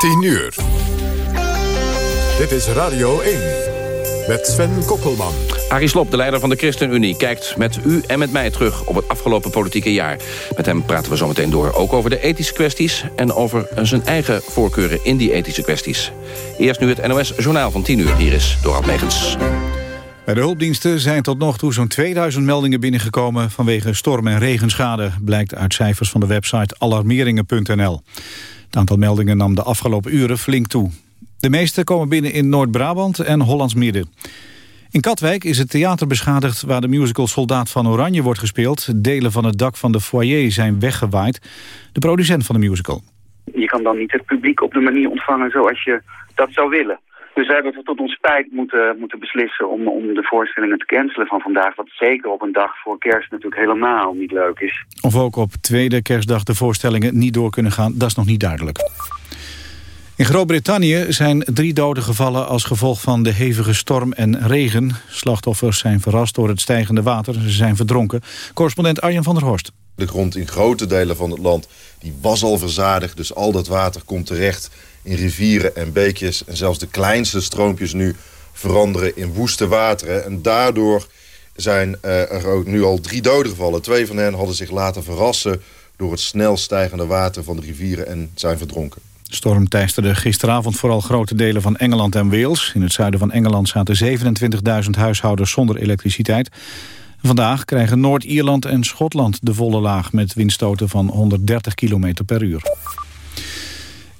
10 uur. Dit is Radio 1 met Sven Kokkelman. Arie Slob, de leider van de ChristenUnie, kijkt met u en met mij terug op het afgelopen politieke jaar. Met hem praten we zo meteen door, ook over de ethische kwesties... en over zijn eigen voorkeuren in die ethische kwesties. Eerst nu het NOS Journaal van 10 uur. Hier is Dorald Megens. Bij de hulpdiensten zijn tot nog toe zo'n 2000 meldingen binnengekomen... vanwege storm- en regenschade, blijkt uit cijfers van de website alarmeringen.nl. Het aantal meldingen nam de afgelopen uren flink toe. De meeste komen binnen in Noord-Brabant en Hollands Midden. In Katwijk is het theater beschadigd waar de musical Soldaat van Oranje wordt gespeeld. Delen van het dak van de foyer zijn weggewaaid. De producent van de musical. Je kan dan niet het publiek op de manier ontvangen zoals je dat zou willen. Dus we hebben tot ons spijt moeten, moeten beslissen om, om de voorstellingen te cancelen van vandaag. Wat zeker op een dag voor kerst natuurlijk helemaal niet leuk is. Of ook op tweede kerstdag de voorstellingen niet door kunnen gaan, dat is nog niet duidelijk. In Groot-Brittannië zijn drie doden gevallen als gevolg van de hevige storm en regen. Slachtoffers zijn verrast door het stijgende water. Ze zijn verdronken. Correspondent Arjen van der Horst. De grond in grote delen van het land die was al verzadigd. Dus al dat water komt terecht in rivieren en beekjes. En zelfs de kleinste stroompjes nu veranderen in woeste wateren. En daardoor zijn er ook nu al drie doden gevallen. Twee van hen hadden zich laten verrassen door het snel stijgende water van de rivieren en zijn verdronken. De storm teisterde gisteravond vooral grote delen van Engeland en Wales. In het zuiden van Engeland zaten 27.000 huishoudens zonder elektriciteit. Vandaag krijgen Noord-Ierland en Schotland de volle laag... met windstoten van 130 km per uur.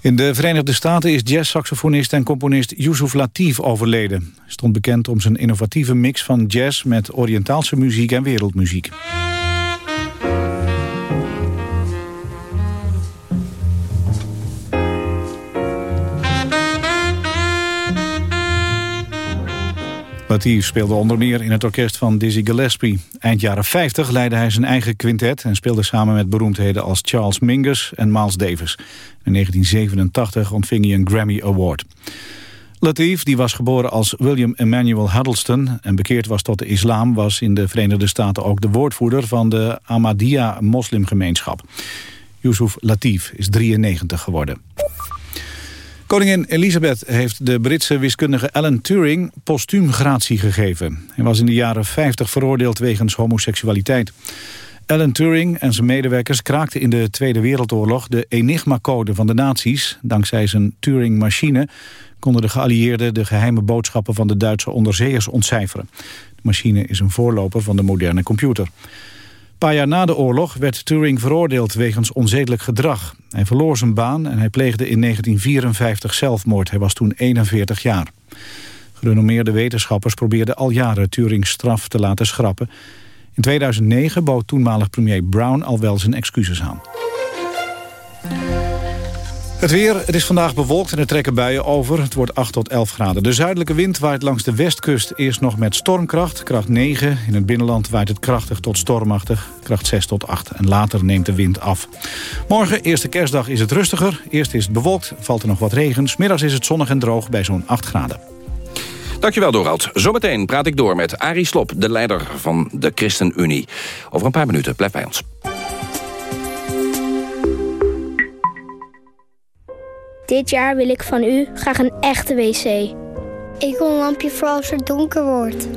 In de Verenigde Staten is jazzsaxofonist en componist Yusuf Latif overleden. Stond bekend om zijn innovatieve mix van jazz met Oriëntaalse muziek en wereldmuziek. Latif speelde onder meer in het orkest van Dizzy Gillespie. Eind jaren 50 leidde hij zijn eigen quintet... en speelde samen met beroemdheden als Charles Mingus en Miles Davis. In 1987 ontving hij een Grammy Award. Latif, die was geboren als William Emmanuel Huddleston... en bekeerd was tot de islam, was in de Verenigde Staten ook de woordvoerder... van de Ahmadiyya-moslimgemeenschap. Yusuf Latif is 93 geworden. Koningin Elisabeth heeft de Britse wiskundige Alan Turing postuum gratie gegeven. Hij was in de jaren 50 veroordeeld wegens homoseksualiteit. Alan Turing en zijn medewerkers kraakten in de Tweede Wereldoorlog de Enigma-code van de nazi's. Dankzij zijn Turing-machine konden de geallieerden de geheime boodschappen van de Duitse onderzeeërs ontcijferen. De machine is een voorloper van de moderne computer. Paar jaar na de oorlog werd Turing veroordeeld wegens onzedelijk gedrag. Hij verloor zijn baan en hij pleegde in 1954 zelfmoord. Hij was toen 41 jaar. Gerenommeerde wetenschappers probeerden al jaren Turings straf te laten schrappen. In 2009 bood toenmalig premier Brown al wel zijn excuses aan. Het weer, het is vandaag bewolkt en er trekken buien over. Het wordt 8 tot 11 graden. De zuidelijke wind waait langs de westkust eerst nog met stormkracht. Kracht 9. In het binnenland waait het krachtig tot stormachtig. Kracht 6 tot 8. En later neemt de wind af. Morgen, eerste kerstdag, is het rustiger. Eerst is het bewolkt, valt er nog wat regen. Smiddags is het zonnig en droog bij zo'n 8 graden. Dankjewel, Dorald. Zometeen praat ik door met Arie Slop, de leider van de ChristenUnie. Over een paar minuten, blijf bij ons. Dit jaar wil ik van u graag een echte wc. Ik wil een lampje voor als het donker wordt.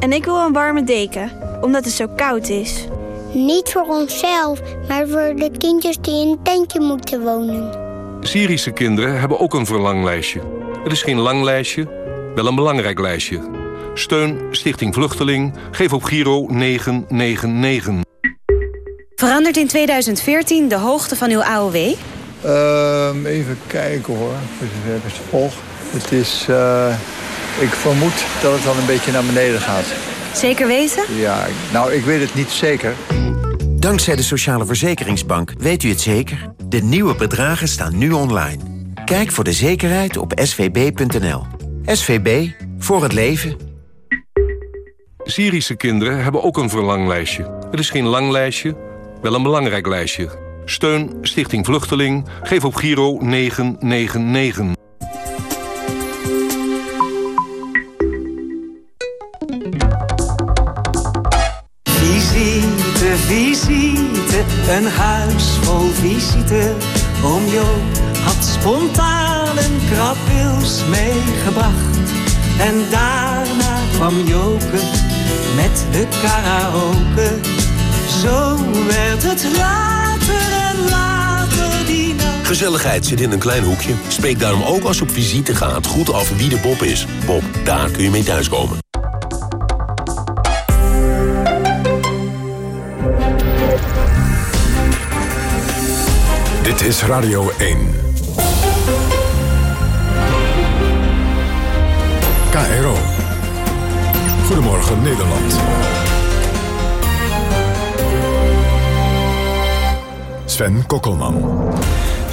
En ik wil een warme deken, omdat het zo koud is. Niet voor onszelf, maar voor de kindjes die in een tentje moeten wonen. Syrische kinderen hebben ook een verlanglijstje. Het is geen lang lijstje, wel een belangrijk lijstje. Steun Stichting Vluchteling. Geef op Giro 999. Verandert in 2014 de hoogte van uw AOW? Uh, even kijken hoor, voor zover ik het volg. Het is, uh, ik vermoed dat het dan een beetje naar beneden gaat. Zeker weten? Ja, nou ik weet het niet zeker. Dankzij de Sociale Verzekeringsbank weet u het zeker. De nieuwe bedragen staan nu online. Kijk voor de zekerheid op svb.nl. SVB, voor het leven. Syrische kinderen hebben ook een verlanglijstje. Het is geen lang lijstje, wel een belangrijk lijstje. Steun Stichting Vluchteling. Geef op Giro 999. Visite, visite, een huis vol visite. Oom Jo had spontaan krabwils meegebracht. En daarna kwam Joke met de karaoke. Zo werd het later Gezelligheid zit in een klein hoekje. Spreek daarom ook als op visite gaat goed af wie de Bob is. Bob, daar kun je mee thuiskomen. Dit is Radio 1. KRO. Goedemorgen Nederland. Sven Kokkelman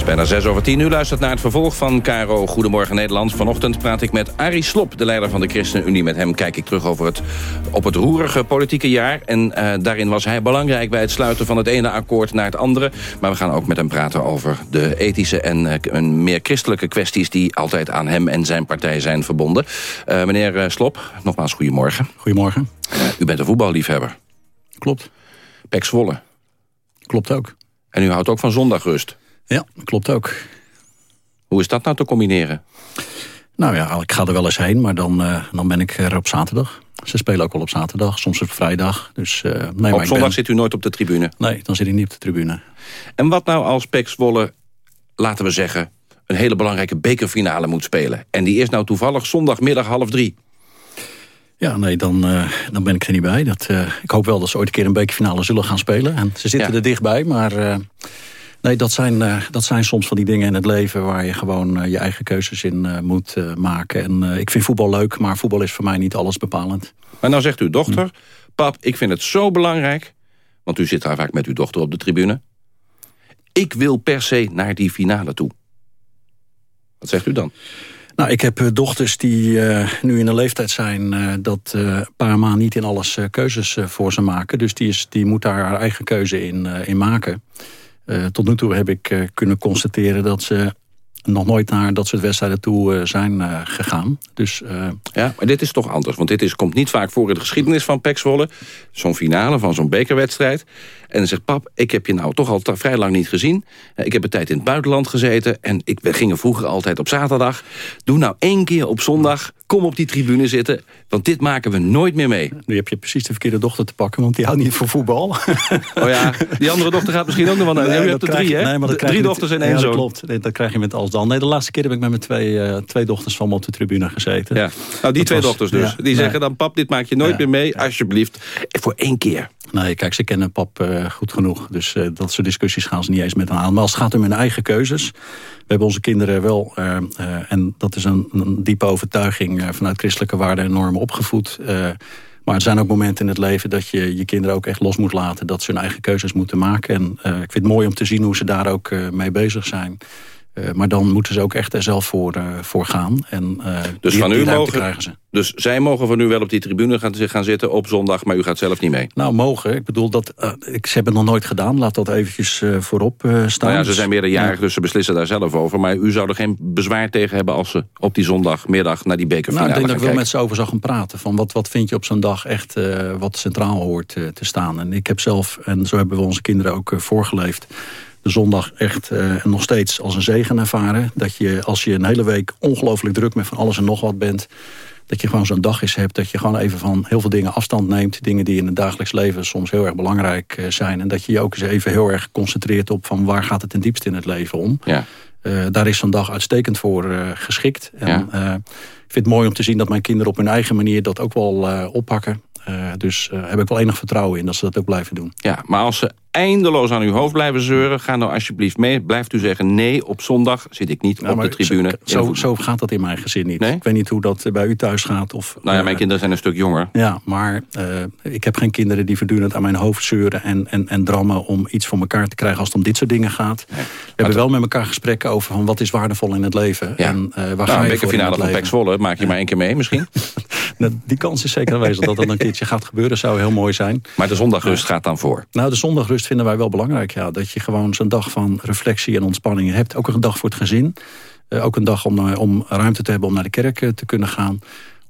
bijna 6 over 10 U luistert naar het vervolg van Caro Goedemorgen Nederland. Vanochtend praat ik met Arie Slop, de leider van de ChristenUnie. Met hem kijk ik terug over het, op het roerige politieke jaar. En uh, daarin was hij belangrijk bij het sluiten van het ene akkoord naar het andere. Maar we gaan ook met hem praten over de ethische en uh, meer christelijke kwesties... die altijd aan hem en zijn partij zijn verbonden. Uh, meneer Slop, nogmaals goedemorgen. Goedemorgen. u bent een voetballiefhebber. Klopt. Pek Zwolle. Klopt ook. En u houdt ook van zondagrust. Ja, klopt ook. Hoe is dat nou te combineren? Nou ja, ik ga er wel eens heen, maar dan, uh, dan ben ik er op zaterdag. Ze spelen ook wel op zaterdag, soms op vrijdag. Dus, uh, nee, op zondag ben... zit u nooit op de tribune? Nee, dan zit ik niet op de tribune. En wat nou als Pek Zwolle, laten we zeggen... een hele belangrijke bekerfinale moet spelen... en die is nou toevallig zondagmiddag half drie? Ja, nee, dan, uh, dan ben ik er niet bij. Dat, ik hoop wel dat ze ooit een keer een bekerfinale zullen gaan spelen. En ze zitten ja. er dichtbij, maar... Nee, dat zijn, dat zijn soms van die dingen in het leven... waar je gewoon je eigen keuzes in moet maken. En ik vind voetbal leuk, maar voetbal is voor mij niet alles bepalend. Maar nou zegt uw dochter... Hm. pap, ik vind het zo belangrijk... want u zit daar vaak met uw dochter op de tribune... ik wil per se naar die finale toe. Wat zegt u dan? Nou, ik heb dochters die nu in een leeftijd zijn... dat uh, pa ma niet in alles keuzes voor ze maken. Dus die, is, die moet daar haar eigen keuze in, in maken... Tot nu toe heb ik kunnen constateren dat ze nog nooit naar dat soort wedstrijden toe uh, zijn gegaan. Dus, ja, maar dit is toch anders. Want dit is, komt niet vaak voor in de geschiedenis van Pek Zwolle. Zo'n finale van zo'n bekerwedstrijd. En dan zegt pap, ik heb je nou toch al vrij lang niet gezien. Ik heb een tijd in het buitenland gezeten. En ik, we gingen vroeger altijd op zaterdag. Doe nou één keer op zondag. Kom op die tribune zitten. Want dit maken we nooit meer mee. Nu heb je precies de verkeerde dochter te pakken. Want die houdt niet voor voetbal. Oh ja, die andere dochter gaat misschien ook nog wel naar. Nee, je hebt er drie, hè? Nee, maar drie dochters en één ja, zoon. klopt. Nee, dat krijg je met als dan. Nee, de laatste keer heb ik met mijn twee, uh, twee dochters van me op de tribune gezeten. Ja. Nou, die twee dochters dus. die zeggen dan, pap, dit maak je nooit meer mee. Alsjeblieft. Voor één keer. Nee, kijk, ze kennen pap uh, goed genoeg. Dus uh, dat soort discussies gaan ze niet eens met aan. Maar als het gaat om hun eigen keuzes... Hebben onze kinderen wel, uh, en dat is een, een diepe overtuiging... vanuit christelijke waarden en normen opgevoed... Maar er zijn ook momenten in het leven dat je je kinderen ook echt los moet laten. Dat ze hun eigen keuzes moeten maken. En ik vind het mooi om te zien hoe ze daar ook mee bezig zijn. Uh, maar dan moeten ze ook echt er zelf voor, uh, voor gaan. En, uh, dus, die, van u mogen, ze. dus zij mogen van u wel op die tribune gaan, gaan zitten op zondag... maar u gaat zelf niet mee? Nou, mogen. Ik bedoel, dat, ik, ze hebben het nog nooit gedaan. Laat dat eventjes voorop staan. Nou ja, ze zijn meerderjarig, ja. dus ze beslissen daar zelf over. Maar u zou er geen bezwaar tegen hebben... als ze op die zondagmiddag naar die bekerfinale Nou, ik denk dat ik wel met ze over zou gaan praten. Van wat, wat vind je op zo'n dag echt wat centraal hoort te staan. En ik heb zelf, en zo hebben we onze kinderen ook voorgeleefd zondag echt uh, nog steeds als een zegen ervaren. Dat je als je een hele week ongelooflijk druk met van alles en nog wat bent... dat je gewoon zo'n dag is hebt. Dat je gewoon even van heel veel dingen afstand neemt. Dingen die in het dagelijks leven soms heel erg belangrijk uh, zijn. En dat je je ook eens even heel erg concentreert op... van waar gaat het ten diepste in het leven om. Ja. Uh, daar is zo'n dag uitstekend voor geschikt. En, ja. ik vind het mooi om te zien dat mijn kinderen op hun eigen manier... dat ook wel oppakken. Uh, dus uh, heb ik wel enig vertrouwen in dat ze dat ook blijven doen. Ja, maar als ze eindeloos aan uw hoofd blijven zeuren... ga nou alsjeblieft mee. Blijft u zeggen, nee, op zondag zit ik niet nou, op de tribune. Zo, zo, gaat dat in mijn gezin niet. Nee? Ik weet niet hoe dat bij u thuis gaat. Of, nou ja, mijn uh, kinderen zijn een stuk jonger. Ja, maar ik heb geen kinderen die voortdurend aan mijn hoofd zeuren... En, en, en drammen om iets voor elkaar te krijgen als het om dit soort dingen gaat. Nee. We hebben wel met elkaar gesprekken over van wat is waardevol in het leven. Ja. En waar nou, ga je een finale van Pek Zwolle, maak je maar één keer mee misschien. Die kans is zeker aanwezig dat dat een keertje gaat gebeuren. zou heel mooi zijn. Maar de zondagrust gaat dan voor? Nou, de zondagrust vinden wij wel belangrijk. Ja. Dat je gewoon zo'n dag van reflectie en ontspanning hebt. Ook een dag voor het gezin. Uh, ook een dag om, uh, om ruimte te hebben om naar de kerk uh, te kunnen gaan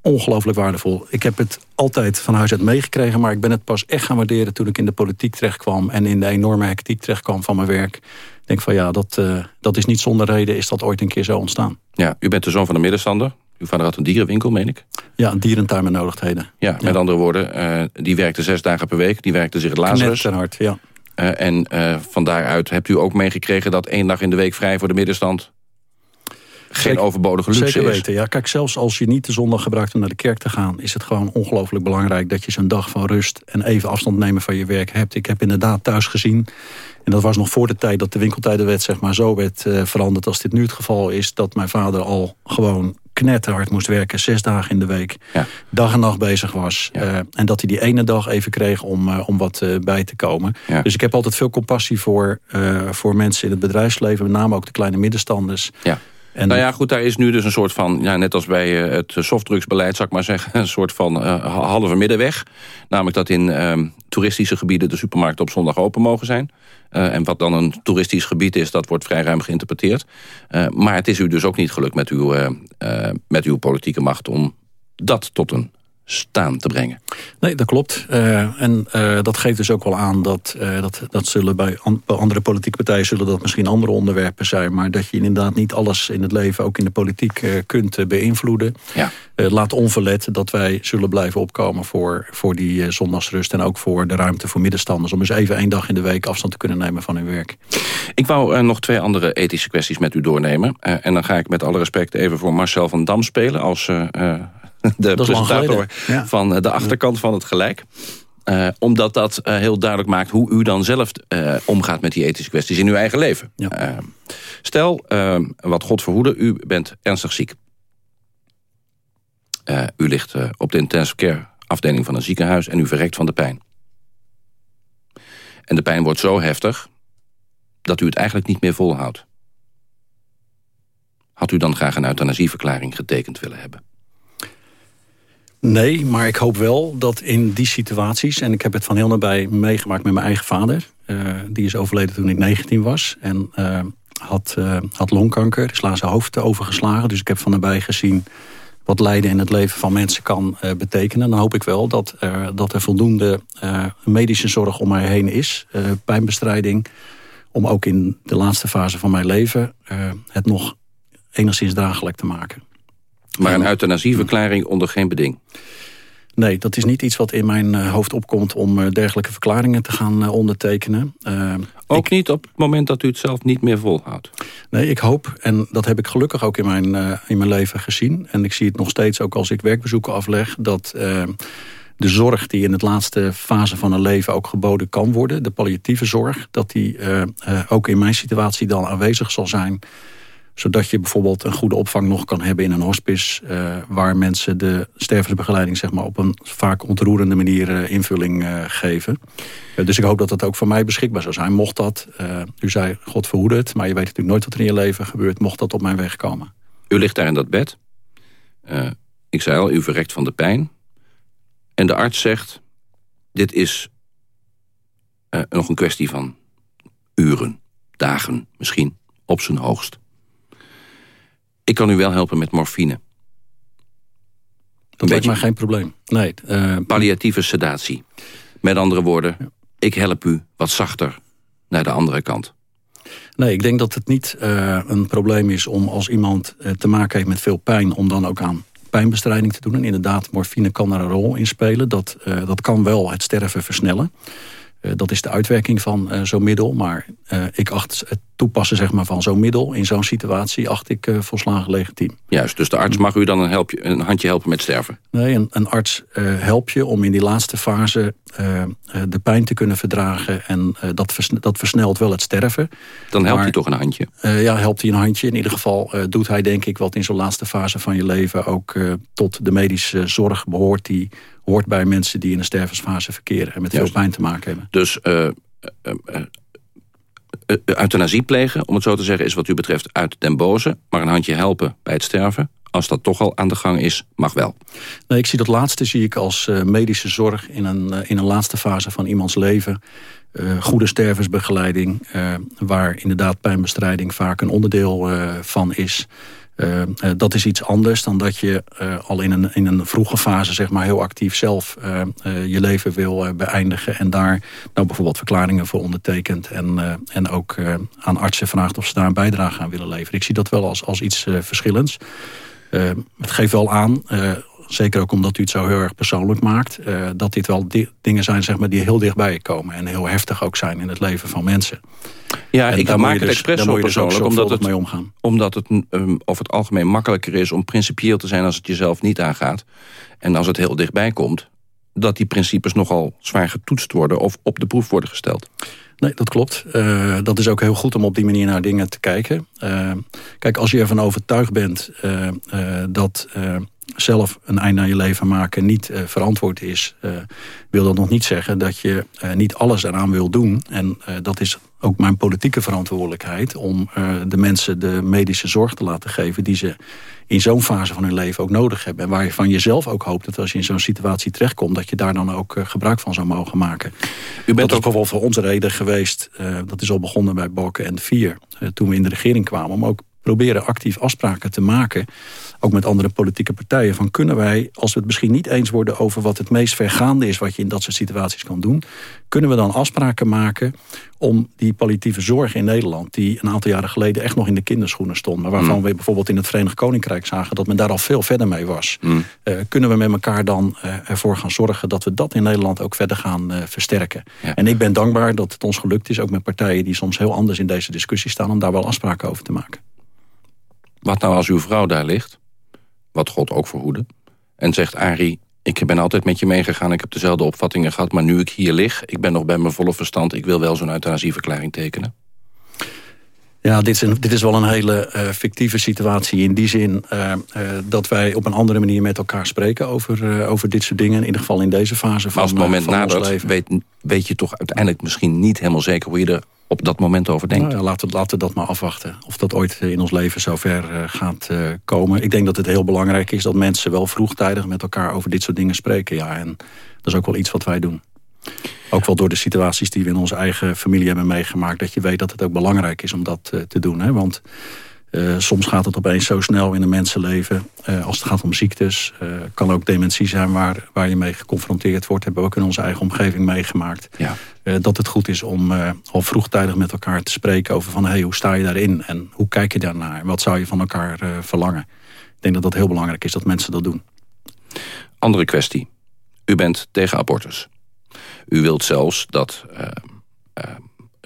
ongelooflijk waardevol. Ik heb het altijd van huis uit meegekregen... maar ik ben het pas echt gaan waarderen toen ik in de politiek terechtkwam... en in de enorme hectiek terechtkwam van mijn werk. Ik denk van ja, dat, dat is niet zonder reden... is dat ooit een keer zo ontstaan. Ja, u bent de zoon van een middenstander. Uw vader had een dierenwinkel, meen ik? Ja, een dierentuin met nodigheden. Ja, met andere woorden, uh, die werkte zes dagen per week. Die werkte zich het Lazarus. Net hard, ja. Uh, en uh, van daaruit hebt u ook meegekregen dat één dag in de week vrij voor de middenstand geen overbodige luxe Zeker weten, ja. Kijk, zelfs als je niet de zondag gebruikt om naar de kerk te gaan... is het gewoon ongelooflijk belangrijk dat je zo'n dag van rust... en even afstand nemen van je werk hebt. Ik heb inderdaad thuis gezien... en dat was nog voor de tijd dat de winkeltijdenwet zeg maar, zo werd uh, veranderd... als dit nu het geval is, dat mijn vader al gewoon knetterhard moest werken. Zes dagen in de week. Ja. Dag en nacht bezig was. Ja. Uh, en dat hij die ene dag even kreeg om, uh, om wat uh, bij te komen. Ja. Dus ik heb altijd veel compassie voor, voor mensen in het bedrijfsleven. Met name ook de kleine middenstanders. En nou ja, goed, daar is nu dus een soort van... Ja, net als bij het softdrugsbeleid, zou ik maar zeggen... een soort van halve middenweg. Namelijk dat in ehm, toeristische gebieden... de supermarkten op zondag open mogen zijn. Uh, en wat dan een toeristisch gebied is, dat wordt vrij ruim geïnterpreteerd. Maar het is u dus ook niet gelukt met uw, met uw politieke macht... om dat tot een staan te brengen. Nee, dat klopt. Uh, en uh, dat geeft dus ook wel aan dat, uh, dat, dat zullen bij, an, bij andere politieke partijen zullen dat misschien andere onderwerpen zijn. Maar dat je inderdaad niet alles in het leven, ook in de politiek, kunt beïnvloeden. Ja. laat onverlet dat wij zullen blijven opkomen voor, voor die zondagsrust. En ook voor de ruimte voor middenstanders. Om eens even één dag in de week afstand te kunnen nemen van hun werk. Ik wou nog twee andere ethische kwesties met u doornemen. en dan ga ik met alle respect even voor Marcel van Dam spelen als de presentator ja. van de achterkant van het gelijk. Uh, omdat dat uh, heel duidelijk maakt hoe u dan zelf uh, omgaat met die ethische kwesties in uw eigen leven. Ja. stel, wat God verhoede, u bent ernstig ziek. u ligt op de intensive care afdeling van een ziekenhuis en u verrekt van de pijn. En de pijn wordt zo heftig dat u het eigenlijk niet meer volhoudt. Had u dan graag een euthanasieverklaring getekend willen hebben? Nee, maar ik hoop wel dat in die situaties... en ik heb het van heel nabij meegemaakt met mijn eigen vader... Uh, die is overleden toen ik 19 was... en uh, had, uh, had longkanker, is zijn hoofd overgeslagen. Dus ik heb van nabij gezien wat lijden in het leven van mensen kan betekenen. Dan hoop ik wel dat, dat er voldoende medische zorg om mij heen is. pijnbestrijding, om ook in de laatste fase van mijn leven... het nog enigszins draaglijk te maken. Maar een euthanasieverklaring onder geen beding? Nee, dat is niet iets wat in mijn uh, hoofd opkomt om uh, dergelijke verklaringen te gaan uh, ondertekenen. ook ik, niet op het moment dat u het zelf niet meer volhoudt? Nee, ik hoop, en dat heb ik gelukkig ook in mijn, in mijn leven gezien. En ik zie het nog steeds ook als ik werkbezoeken afleg... dat de zorg die in het laatste fase van een leven ook geboden kan worden... de palliatieve zorg, dat die ook in mijn situatie dan aanwezig zal zijn zodat je bijvoorbeeld een goede opvang nog kan hebben in een hospice... Uh, waar mensen de stervensbegeleiding zeg maar, op een vaak ontroerende manier uh, invulling uh, geven. dus ik hoop dat dat ook voor mij beschikbaar zou zijn. Mocht dat, u zei, God verhoede het, maar je weet natuurlijk nooit wat er in je leven gebeurt... mocht dat op mijn weg komen. U ligt daar in dat bed. ik zei al, u verrekt van de pijn. En de arts zegt, dit is nog een kwestie van uren, dagen misschien, op zijn hoogst. Ik kan u wel helpen met morfine. Dat lijkt mij geen probleem. Nee, uh, Palliatieve sedatie. Met andere woorden, ja. ik help u wat zachter naar de andere kant. Nee, ik denk dat het niet uh, een probleem is om als iemand uh, te maken heeft met veel pijn... om dan ook aan pijnbestrijding te doen. En inderdaad, morfine kan daar een rol in spelen. Dat, dat kan wel het sterven versnellen. Uh, dat is de uitwerking van uh, zo'n middel. Maar uh, ik acht het toepassen zeg maar, van zo'n middel in zo'n situatie... acht ik volslagen legitiem. Juist, dus de arts mag u dan een, help, een handje helpen met sterven? Nee, een, een arts helpt je om in die laatste fase de pijn te kunnen verdragen. En dat, dat versnelt wel het sterven. Dan helpt maar, hij toch een handje? ja, helpt hij een handje. In ieder geval doet hij denk ik wat in zo'n laatste fase van je leven... ook tot de medische zorg behoort die hoort bij mensen die in een stervensfase verkeren... en met Juist. veel pijn te maken hebben. Dus uh, uh, uh, euthanasie plegen, om het zo te zeggen... is wat u betreft uit den boze, maar een handje helpen bij het sterven... als dat toch al aan de gang is, mag wel. Nee, ik zie dat laatste zie ik als medische zorg... in een, in een laatste fase van iemands leven... goede stervensbegeleiding, waar inderdaad pijnbestrijding vaak een onderdeel van is... Uh, dat is iets anders dan dat je uh, al in een, in een vroege fase zeg maar, heel actief zelf je leven wil beëindigen. En daar nou, bijvoorbeeld verklaringen voor ondertekent. En, en ook aan artsen vraagt of ze daar een bijdrage aan willen leveren. Ik zie dat wel als, als iets verschillends. het geeft wel aan, zeker ook omdat u het zo heel erg persoonlijk maakt... dat dit wel dingen zijn zeg maar, die heel dichtbij je komen. En heel heftig ook zijn in het leven van mensen. Ja, ik maak het dus, expres zo persoonlijk, dus omdat het, mee omgaan. omdat het um, over het algemeen makkelijker is om principieel te zijn als het jezelf niet aangaat. En als het heel dichtbij komt, dat die principes nogal zwaar getoetst worden of op de proef worden gesteld. Nee, dat klopt. Uh, dat is ook heel goed om op die manier naar dingen te kijken. Uh, kijk, als je ervan overtuigd bent uh, dat zelf een einde aan je leven maken niet uh, verantwoord is... Uh, wil dat nog niet zeggen dat je uh, niet alles eraan wil doen. En dat is ook mijn politieke verantwoordelijkheid... om de mensen de medische zorg te laten geven... die ze in zo'n fase van hun leven ook nodig hebben. En waar je jezelf ook hoopt dat als je in zo'n situatie terechtkomt... dat je daar dan ook gebruik van zou mogen maken. U bent dat is ook bijvoorbeeld voor onze reden geweest... dat is al begonnen bij Balken en Vier... toen we in de regering kwamen... om ook proberen actief afspraken te maken ook met andere politieke partijen... van kunnen wij, als we het misschien niet eens worden... over wat het meest vergaande is wat je in dat soort situaties kan doen... kunnen we dan afspraken maken om die palliatieve zorg in Nederland... die een aantal jaren geleden echt nog in de kinderschoenen stond... maar waarvan mm. we bijvoorbeeld in het Verenigd Koninkrijk zagen... dat men daar al veel verder mee was. Mm. Uh, kunnen we met elkaar dan uh, ervoor gaan zorgen... dat we dat in Nederland ook verder gaan uh, versterken. Ja. En ik ben dankbaar dat het ons gelukt is... ook met partijen die soms heel anders in deze discussie staan... om daar wel afspraken over te maken. Wat nou als uw vrouw daar ligt? Wat God ook verhoede. En zegt Arie, ik ben altijd met je meegegaan, ik heb dezelfde opvattingen gehad... maar nu ik hier lig, ik ben nog bij mijn volle verstand... ik wil wel zo'n euthanasieverklaring tekenen. Ja, dit is, een, dit is wel een hele uh, fictieve situatie. In die zin uh, uh, dat wij op een andere manier met elkaar spreken over, over dit soort dingen. In ieder geval in deze fase van, als het moment nadert, weet, weet je toch uiteindelijk misschien niet helemaal zeker... hoe je er op dat moment over denkt. Nou laten, laten we dat maar afwachten. Of dat ooit in ons leven zover uh, gaat uh, komen. Ik denk dat het heel belangrijk is dat mensen wel vroegtijdig met elkaar over dit soort dingen spreken. Ja, en dat is ook wel iets wat wij doen. Ook wel door de situaties die we in onze eigen familie hebben meegemaakt. Dat je weet dat het ook belangrijk is om dat te doen. Hè? Want uh, soms gaat het opeens zo snel in een mensenleven. Uh, als het gaat om ziektes. Uh, kan ook dementie zijn waar, waar je mee geconfronteerd wordt. Hebben we ook in onze eigen omgeving meegemaakt. Ja. dat het goed is om al vroegtijdig met elkaar te spreken over van... Hey, hoe sta je daarin en hoe kijk je daarnaar? Wat zou je van elkaar verlangen? Ik denk dat dat heel belangrijk is dat mensen dat doen. Andere kwestie. U bent tegen abortus. U wilt zelfs dat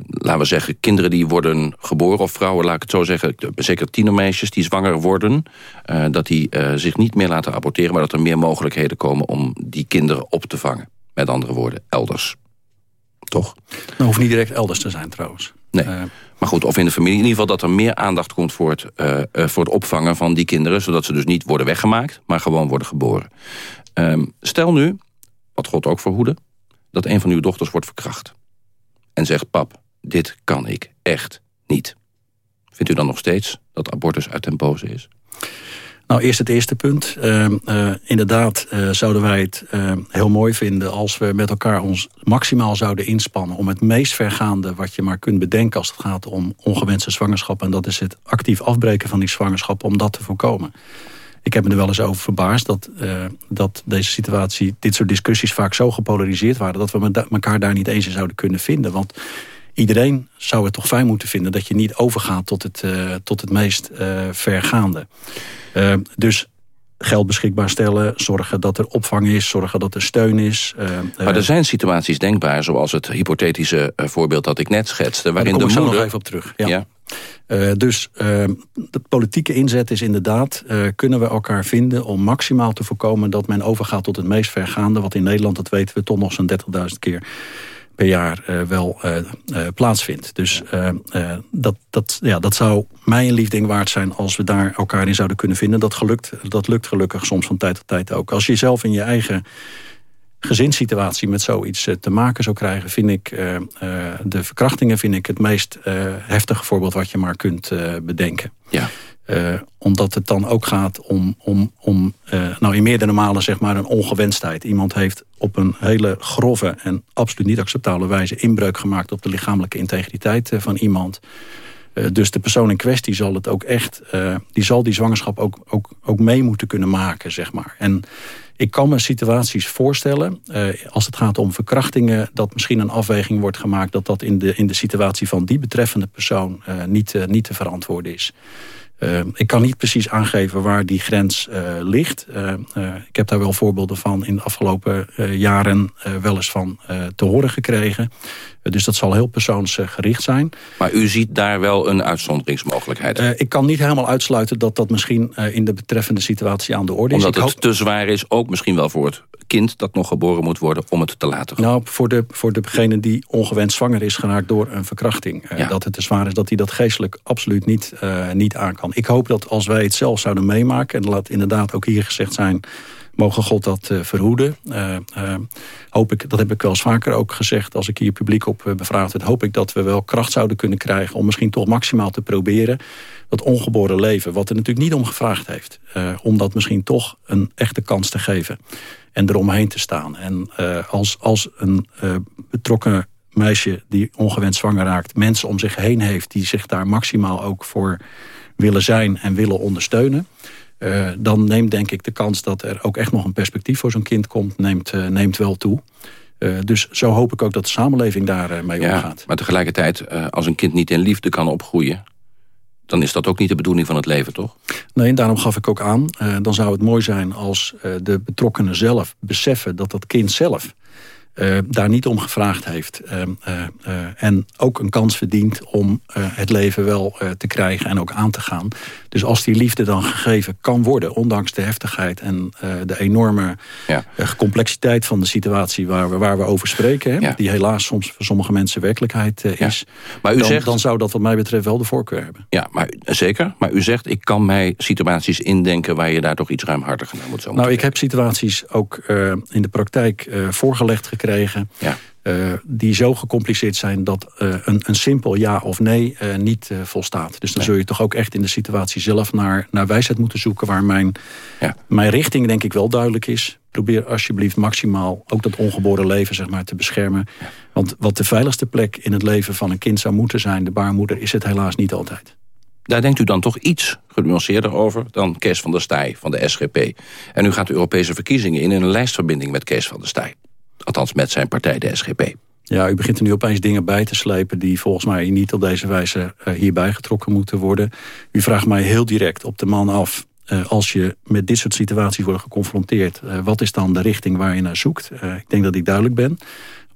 laten we zeggen, kinderen die worden geboren... of vrouwen, laat ik het zo zeggen, zeker tienermeisjes die zwanger worden... Uh, dat die uh, zich niet meer laten aborteren... maar dat er meer mogelijkheden komen om die kinderen op te vangen. Met andere woorden, elders. Toch? Dat hoeft niet direct elders te zijn trouwens. Nee, uh, maar goed, of in de familie. In ieder geval dat er meer aandacht komt voor het, voor het opvangen van die kinderen... zodat ze dus niet worden weggemaakt, maar gewoon worden geboren. Ehm, stel nu, wat God ook verhoede... dat een van uw dochters wordt verkracht. En zegt, pap, dit kan ik echt niet. Vindt u dan nog steeds dat abortus uit den boze is? Nou, eerst het eerste punt. Uh, uh, inderdaad uh, zouden wij het heel mooi vinden... als we met elkaar ons maximaal zouden inspannen... om het meest vergaande wat je maar kunt bedenken... als het gaat om ongewenste zwangerschap... en dat is het actief afbreken van die zwangerschap... om dat te voorkomen. Ik heb me er wel eens over verbaasd dat, dat deze situatie... dit soort discussies vaak zo gepolariseerd waren... dat we elkaar daar niet eens in zouden kunnen vinden. Want iedereen zou het toch fijn moeten vinden... dat je niet overgaat tot het, uh, tot het meest uh, vergaande. Uh, dus geld beschikbaar stellen, zorgen dat er opvang is... zorgen dat er steun is. maar er zijn situaties denkbaar, zoals het hypothetische voorbeeld dat ik net schetste... waarin de moeder... nog even op terug. Ja. ja. Uh, dus uh, de politieke inzet is inderdaad... Uh, kunnen we elkaar vinden om maximaal te voorkomen... dat men overgaat tot het meest vergaande... wat in Nederland, dat weten we, toch nog zo'n 30.000 keer per jaar uh, wel uh, uh, plaatsvindt. Dus dat, dat, ja, dat zou mij een liefding waard zijn als we daar elkaar in zouden kunnen vinden. Dat, gelukt, dat lukt gelukkig soms van tijd tot tijd ook. Als je zelf in je eigen gezinssituatie met zoiets te maken zou krijgen... vind ik de verkrachtingen vind ik het meest heftige voorbeeld wat je maar kunt bedenken. Ja. Uh, omdat het dan ook gaat om, om, om uh, nou in meerdere malen zeg maar een ongewenstheid. Iemand heeft op een hele grove en absoluut niet acceptabele wijze inbreuk gemaakt op de lichamelijke integriteit uh, van iemand. dus de persoon in kwestie zal het ook echt, die zal die zwangerschap ook, ook, ook mee moeten kunnen maken, zeg maar. En ik kan me situaties voorstellen, als het gaat om verkrachtingen... dat misschien een afweging wordt gemaakt... dat dat in de, in de situatie van die betreffende persoon niet, niet te verantwoorden is. Uh, ik kan niet precies aangeven waar die grens uh, ligt. Uh, ik heb daar wel voorbeelden van in de afgelopen jaren wel eens van te horen gekregen. Dus dat zal heel persoonsgericht zijn. Maar u ziet daar wel een uitzonderingsmogelijkheid? ik kan niet helemaal uitsluiten dat dat misschien in de betreffende situatie aan de orde is. Omdat het te zwaar is, ook misschien wel voor het kind dat nog geboren moet worden om het te laten gaan? Nou, voor, de, voor degene die ongewenst zwanger is geraakt door een verkrachting. Ja. Dat het te zwaar is dat hij dat geestelijk absoluut niet, niet aan kan. Ik hoop dat als wij het zelf zouden meemaken... en laat inderdaad ook hier gezegd zijn... mogen God dat uh, verhoeden. Uh, hoop ik, dat heb ik wel eens vaker ook gezegd... als ik hier publiek op bevraagd werd... hoop ik dat we wel kracht zouden kunnen krijgen... om misschien toch maximaal te proberen... dat ongeboren leven, wat er natuurlijk niet om gevraagd heeft... om dat misschien toch een echte kans te geven. En eromheen te staan. En als, als een betrokken meisje die ongewenst zwanger raakt... mensen om zich heen heeft die zich daar maximaal ook voor willen zijn en willen ondersteunen... Uh, dan neemt denk ik de kans dat er ook echt nog een perspectief voor zo'n kind komt... neemt, uh, neemt wel toe. Uh, dus zo hoop ik ook dat de samenleving daarmee mee ja, omgaat. Maar tegelijkertijd, als een kind niet in liefde kan opgroeien... dan is dat ook niet de bedoeling van het leven, toch? Nee, en daarom gaf ik ook aan... dan zou het mooi zijn als de betrokkenen zelf beseffen... dat dat kind zelf uh, daar niet om gevraagd heeft. Uh, uh, en ook een kans verdient om het leven wel te krijgen en ook aan te gaan. Dus als die liefde dan gegeven kan worden... ondanks de heftigheid en de enorme ja. complexiteit van de situatie... waar we, waar we over spreken... Hè, ja. die helaas soms voor sommige mensen werkelijkheid is... Ja. Maar u dan, zegt, dan zou dat wat mij betreft wel de voorkeur hebben. Ja, maar, zeker. Maar u zegt, ik kan mij situaties indenken... waar je daar toch iets ruimhartiger naar moet zo Nou, ik heb situaties ook in de praktijk voorgelegd gekregen ja. Uh, die zo gecompliceerd zijn dat uh, een, een, simpel ja of nee uh, niet volstaat. Dus dan nee. zul je toch ook echt in de situatie zelf naar, naar wijsheid moeten zoeken... waar mijn, ja. mijn richting denk ik wel duidelijk is. Probeer alsjeblieft maximaal ook dat ongeboren leven zeg maar, te beschermen. Ja. Want wat de veiligste plek in het leven van een kind zou moeten zijn... de baarmoeder, is het helaas niet altijd. Daar denkt u dan toch iets genuanceerder over dan Kees van der Staaij van de SGP. En u gaat de Europese verkiezingen in in een lijstverbinding met Kees van der Staaij. Althans met zijn partij, de SGP. Ja, u begint er nu opeens dingen bij te slepen... die volgens mij niet op deze wijze uh, hierbij getrokken moeten worden. U vraagt mij heel direct op de man af... Uh, als je met dit soort situaties wordt geconfronteerd... Uh, wat is dan de richting waar je naar zoekt? ik denk dat ik duidelijk ben.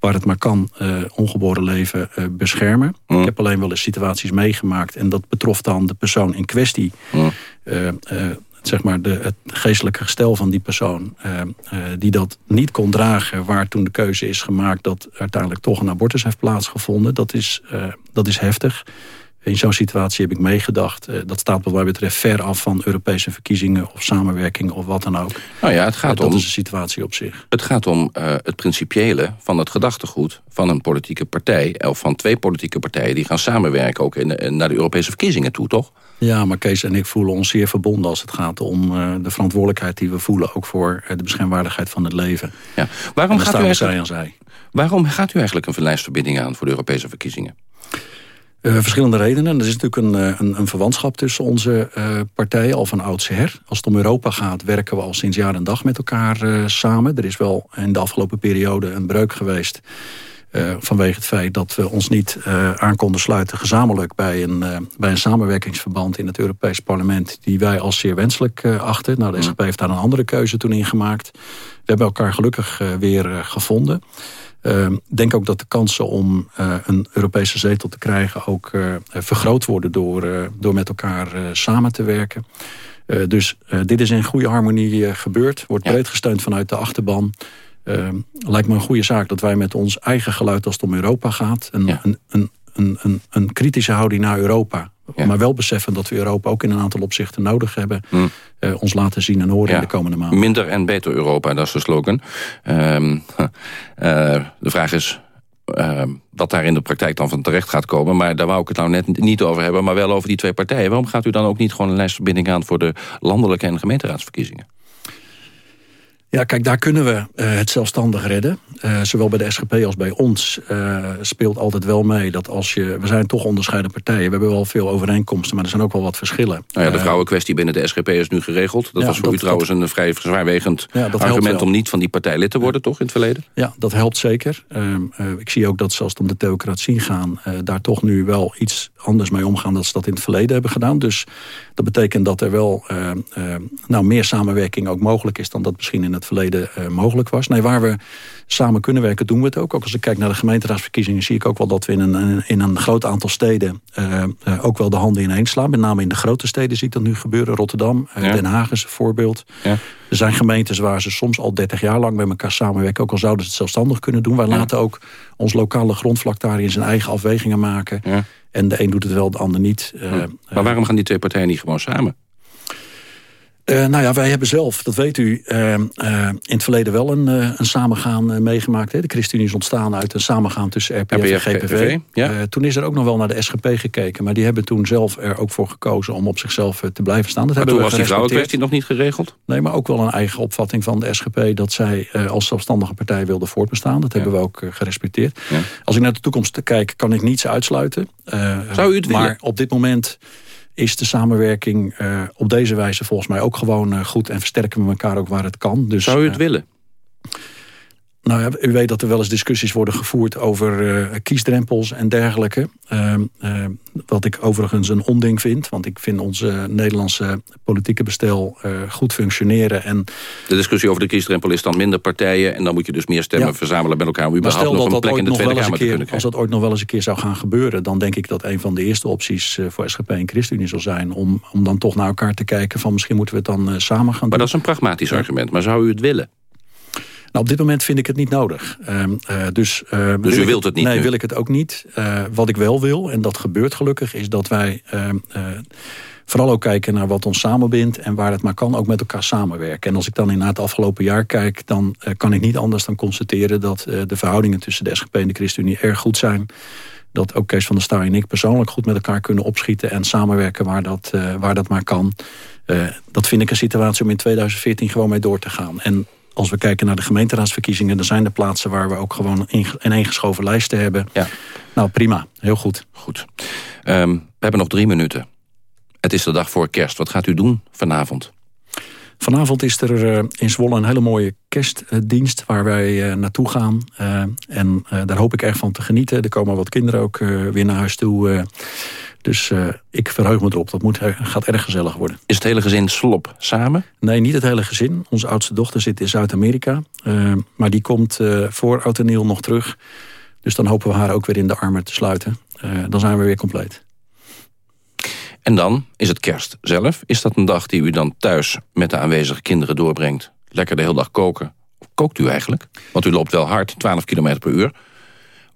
Waar het maar kan, ongeboren leven beschermen. Mm. Ik heb alleen wel eens situaties meegemaakt... en dat betrof dan de persoon in kwestie... Mm zeg maar de, het geestelijke gestel van die persoon... Uh, uh, die dat niet kon dragen, waar toen de keuze is gemaakt... dat uiteindelijk toch een abortus heeft plaatsgevonden. Dat is, uh, dat is heftig. In zo'n situatie heb ik meegedacht. dat staat wat mij betreft ver af van Europese verkiezingen... of samenwerking of wat dan ook. Nou ja, het gaat dat om, is de situatie op zich. Het gaat om het principiële van het gedachtegoed... van een politieke partij, of van twee politieke partijen... die gaan samenwerken ook in, naar de Europese verkiezingen toe, toch? Ja, maar Kees en ik voelen ons zeer verbonden als het gaat om uh, de verantwoordelijkheid die we voelen. Ook voor uh, de beschermwaardigheid van het leven. Ja. Waarom, gaat u eigenlijk, zij aan zij. waarom gaat u eigenlijk een lijstverbinding aan voor de Europese verkiezingen? Uh, verschillende redenen. Er is natuurlijk een, een, een verwantschap tussen onze partijen al van oudsher. Als het om Europa gaat, werken we al sinds jaar en dag met elkaar samen. Er is wel in de afgelopen periode een breuk geweest uh, vanwege het feit dat we ons niet uh, aan konden sluiten gezamenlijk bij een, uh, bij een samenwerkingsverband in het Europees Parlement die wij als zeer wenselijk achten. Nou, de SGP heeft daar een andere keuze toen in gemaakt. We hebben elkaar gelukkig weer gevonden. Ik denk ook dat de kansen om een Europese zetel te krijgen ook vergroot worden door, door met elkaar samen te werken. dus dit is in goede harmonie gebeurd. Wordt breed gesteund vanuit de achterban. Uh, lijkt me een goede zaak dat wij met ons eigen geluid als het om Europa gaat... een, ja. een, een, een, een, kritische houding naar Europa... Ja. Maar wel beseffen dat we Europa ook in een aantal opzichten nodig hebben. Mm. Uh, ons laten zien en horen ja. in de komende maanden. Minder en beter Europa, dat is de slogan. Uh, de vraag is uh, wat daar in de praktijk dan van terecht gaat komen. Maar daar wou ik het nou net niet over hebben, maar wel over die twee partijen. Waarom gaat u dan ook niet gewoon een lijstverbinding aan... voor de landelijke en gemeenteraadsverkiezingen? Ja, kijk, daar kunnen we uh, het zelfstandig redden. Uh, zowel bij de SGP als bij ons uh, speelt altijd wel mee dat als je... We zijn toch onderscheiden partijen. We hebben wel veel overeenkomsten, maar er zijn ook wel wat verschillen. Nou ja, de vrouwenkwestie binnen de SGP is nu geregeld. Dat ja, was voor dat, u trouwens dat, een vrij zwaarwegend ja, argument... om niet van die partij lid te worden, toch, in het verleden? Ja, dat helpt zeker. ik zie ook dat zelfs om de theocratie gaan... daar toch nu wel iets anders mee omgaan... dan ze dat in het verleden hebben gedaan. Dus dat betekent dat er wel nou, meer samenwerking ook mogelijk is... dan dat misschien in het verleden uh, mogelijk was. Nee, waar we samen kunnen werken, doen we het ook. Ook als ik kijk naar de gemeenteraadsverkiezingen... zie ik ook wel dat we in een, in een groot aantal steden... Uh, uh, ook wel de handen ineen slaan. Met name in de grote steden zie ik dat nu gebeuren. Rotterdam, ja. Den Haag is een voorbeeld. Ja. Er zijn gemeentes waar ze soms al 30 jaar lang met elkaar samenwerken. Ook al zouden ze het zelfstandig kunnen doen. Wij ja. laten ook ons lokale grondvlak daarin zijn eigen afwegingen maken. En de een doet het wel, de ander niet. maar waarom gaan die twee partijen niet gewoon samen? Uh, nou ja, wij hebben zelf, dat weet u, uh, uh, in het verleden wel een, een samengaan meegemaakt. Hè. De ChristenUnie is ontstaan uit een samengaan tussen RPF, RPF en GPV. Ja. toen is er ook nog wel naar de SGP gekeken. Maar die hebben toen zelf er ook voor gekozen om op zichzelf te blijven staan. Dat maar toen was die vrouwenkwestie nog niet geregeld? Nee, maar ook wel een eigen opvatting van de SGP... dat zij als zelfstandige partij wilde voortbestaan. Dat ja. hebben we ook gerespecteerd. Ja. Als ik naar de toekomst kijk, kan ik niets uitsluiten. Zou u het willen? Maar op dit moment is de samenwerking uh, op deze wijze volgens mij ook gewoon uh, goed... en versterken we elkaar ook waar het kan. Dus, Zou u het uh, willen? Nou ja, u weet dat er wel eens discussies worden gevoerd over uh, kiesdrempels en dergelijke. Uh, uh, wat ik overigens een onding vind. Want ik vind onze Nederlandse politieke bestel goed functioneren. En de discussie over de kiesdrempel is dan minder partijen. En dan moet je dus meer stemmen ja. verzamelen met elkaar. Om überhaupt nog een plek in de Tweede Kamer keer, te kunnen Als dat ooit nog wel eens een keer zou gaan gebeuren. Dan denk ik dat een van de eerste opties voor SGP en ChristenUnie zal zijn. Om, om dan toch naar elkaar te kijken van misschien moeten we het dan samen gaan doen. Maar dat is een pragmatisch argument. Maar zou u het willen? Nou, op dit moment vind ik het niet nodig. Uh, uh, dus uh, dus u wilt het niet Nee, nu? wil ik het ook niet. wat ik wel wil, en dat gebeurt gelukkig... is dat wij ehm, vooral ook kijken naar wat ons samenbindt... en waar het maar kan ook met elkaar samenwerken. En als ik dan in het afgelopen jaar kijk... dan kan ik niet anders dan constateren... dat de verhoudingen tussen de SGP en de ChristenUnie erg goed zijn dat ook Kees van der Staaij en ik persoonlijk goed met elkaar kunnen opschieten... en samenwerken waar dat, uh, waar dat maar kan. Uh, dat vind ik een situatie om in 2014 gewoon mee door te gaan. En als we kijken naar de gemeenteraadsverkiezingen... dan zijn er plaatsen waar we ook gewoon ineengeschoven lijsten hebben. Ja. Nou, prima. Heel goed. Goed. Um, we hebben nog drie minuten. Het is de dag voor kerst. Wat gaat u doen vanavond? Vanavond is er uh, in Zwolle een hele mooie kerstdienst waar wij uh, naartoe gaan. Uh, en daar hoop ik erg van te genieten. Er komen wat kinderen ook weer naar huis toe. Dus uh, ik verheug me erop. Dat moet, gaat erg gezellig worden. Is het hele gezin slop samen? Nee, niet het hele gezin. Onze oudste dochter zit in Zuid-Amerika. Uh, maar die komt uh, voor Oud en Nieuw nog terug. Dus dan hopen we haar ook weer in de armen te sluiten. dan zijn we weer compleet. En dan is het kerst zelf. Is dat een dag die u dan thuis met de aanwezige kinderen doorbrengt? Lekker de hele dag koken? Of kookt u eigenlijk? Want u loopt wel hard, 12 km per uur.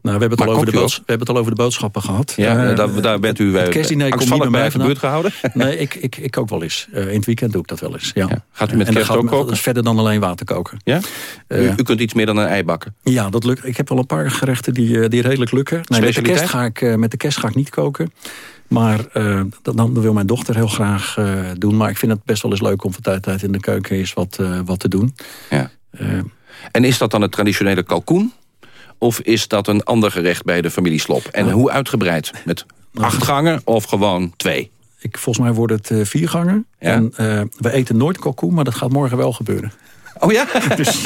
Nou, we, hebben het al over de we hebben het al over de boodschappen gehad. Ja, uh, daar, daar, bent u uh, angstvallig bij uit de buurt gehouden? Nee, ik, ik, ik kook wel eens. Uh, in het weekend doe ik dat wel eens. Ja. ja. Gaat u met kerst ook koken? Dat is verder dan alleen water koken. Ja? U, u, kunt iets meer dan een ei bakken? Ja, dat lukt. Ik heb wel een paar gerechten die, die redelijk lukken. Nee, met, de kerst ga ik, met de kerst ga ik niet koken. Maar uh, dat, dat, wil mijn dochter heel graag uh, doen. Maar ik vind het best wel eens leuk om van tijd tot tijd in de keuken eens wat, uh, wat te doen. Ja. en is dat dan het traditionele kalkoen? Of is dat een ander gerecht bij de familie Slop? En hoe uitgebreid? Met acht gangen of gewoon twee? Ik, volgens mij wordt het uh, vier gangen. Ja. En uh, we eten nooit kalkoen, maar dat gaat morgen wel gebeuren. Oh ja? Dus,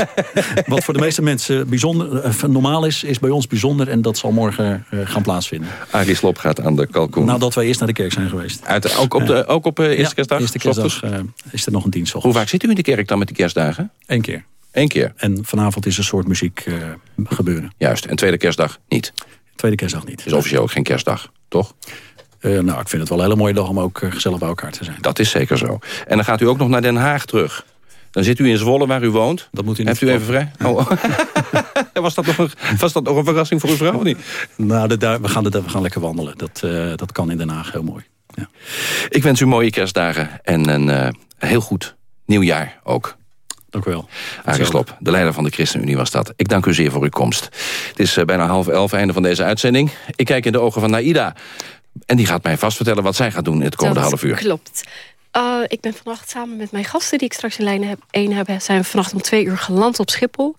wat voor de meeste mensen bijzonder, uh, normaal is, is bij ons bijzonder. En dat zal morgen gaan plaatsvinden. Arie Slop gaat aan de kalkoen. Nadat wij eerst naar de kerk zijn geweest. Uit, ook op, de, ook op eerste ja, kerstdag? eerste kerstdag is er nog een dienst. Hoe vaak zit u in de kerk dan met die kerstdagen? Eén keer. Eén keer. En vanavond is een soort muziek uh, gebeuren. Juist, en tweede kerstdag niet? Tweede kerstdag niet. Is officieel ook geen kerstdag, toch? Uh, nou, ik vind het wel een hele mooie dag om ook uh, gezellig bij elkaar te zijn. Dat is zeker zo. En dan gaat u ook nog naar Den Haag terug. Dan zit u in Zwolle, waar u woont. Dat moet u niet Heeft u even vrij? Oh. was, dat nog een, was dat nog een verrassing voor uw vrouw of niet? Nou, de, we, gaan de, we gaan lekker wandelen. Dat, uh, dat kan in Den Haag heel mooi. Ja. Ik wens u mooie kerstdagen en een heel goed nieuwjaar ook. Dank u wel. Arie de leider van de ChristenUnie was dat. Ik dank u zeer voor uw komst. Het is uh, bijna half elf, einde van deze uitzending. Ik kijk in de ogen van Naida. En die gaat mij vast vertellen wat zij gaat doen in het komende dat half uur. klopt. Uh, ik ben vannacht samen met mijn gasten die ik straks in lijn heb, één heb... zijn we vannacht om twee uur geland op Schiphol.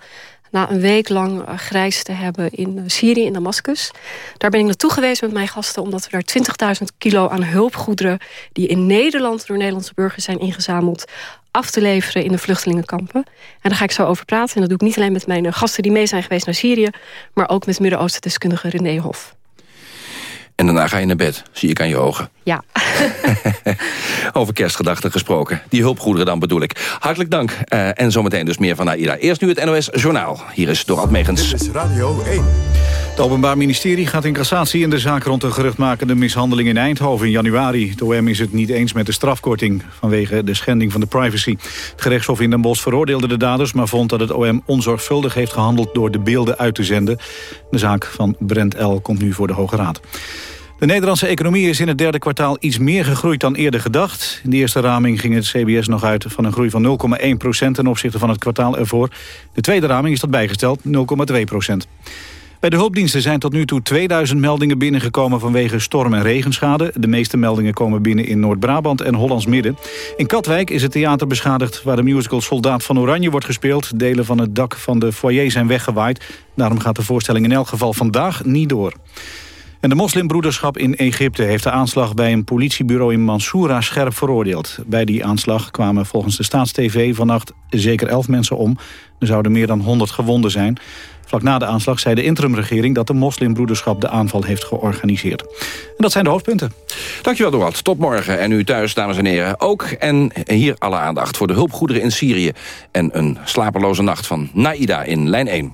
Na een week lang uh, grijs te hebben in Syrië, in Damascus. Daar ben ik naartoe geweest met mijn gasten... omdat we daar 20.000 kilo aan hulpgoederen... die in Nederland door Nederlandse burgers zijn ingezameld... af te leveren in de vluchtelingenkampen. En daar ga ik zo over praten. En dat doe ik niet alleen met mijn gasten die mee zijn geweest naar Syrië... maar ook met Midden-Oosten-deskundige René Hof. En daarna ga je naar bed, zie ik aan je ogen. Ja. Over kerstgedachten gesproken. Die hulpgoederen dan bedoel ik. Hartelijk dank. Uh, en zometeen dus meer van Aida. Eerst nu het NOS Journaal. Hier is Dorad Megens. Dit is Radio 1. Het Openbaar Ministerie gaat in cassatie in de zaak rond de geruchtmakende mishandeling in Eindhoven in januari. De OM is het niet eens met de strafkorting vanwege de schending van de privacy. Het gerechtshof in Den Bosch veroordeelde de daders, maar vond dat het OM onzorgvuldig heeft gehandeld door de beelden uit te zenden. De zaak van Brent L. komt nu voor de Hoge Raad. De Nederlandse economie is in het derde kwartaal iets meer gegroeid dan eerder gedacht. In de eerste raming ging het CBS nog uit van een groei van 0,1 procent ten opzichte van het kwartaal ervoor. De tweede raming is dat bijgesteld, 0,2 procent. Bij de hulpdiensten zijn tot nu toe 2000 meldingen binnengekomen vanwege storm- en regenschade. De meeste meldingen komen binnen in Noord-Brabant en Hollands Midden. In Katwijk is het theater beschadigd waar de musical Soldaat van Oranje wordt gespeeld. Delen van het dak van de foyer zijn weggewaaid. Daarom gaat de voorstelling in elk geval vandaag niet door. En de moslimbroederschap in Egypte heeft de aanslag bij een politiebureau in Mansoura scherp veroordeeld. Bij die aanslag kwamen volgens de Staatstv vannacht zeker elf mensen om. Er zouden meer dan 100 gewonden zijn. Vlak na de aanslag zei de interimregering dat de moslimbroederschap de aanval heeft georganiseerd. En dat zijn de hoofdpunten. Dankjewel Dorad. Tot morgen. En u thuis, dames en heren, ook. En hier alle aandacht voor de hulpgoederen in Syrië. En een slapeloze nacht van Naida in lijn 1.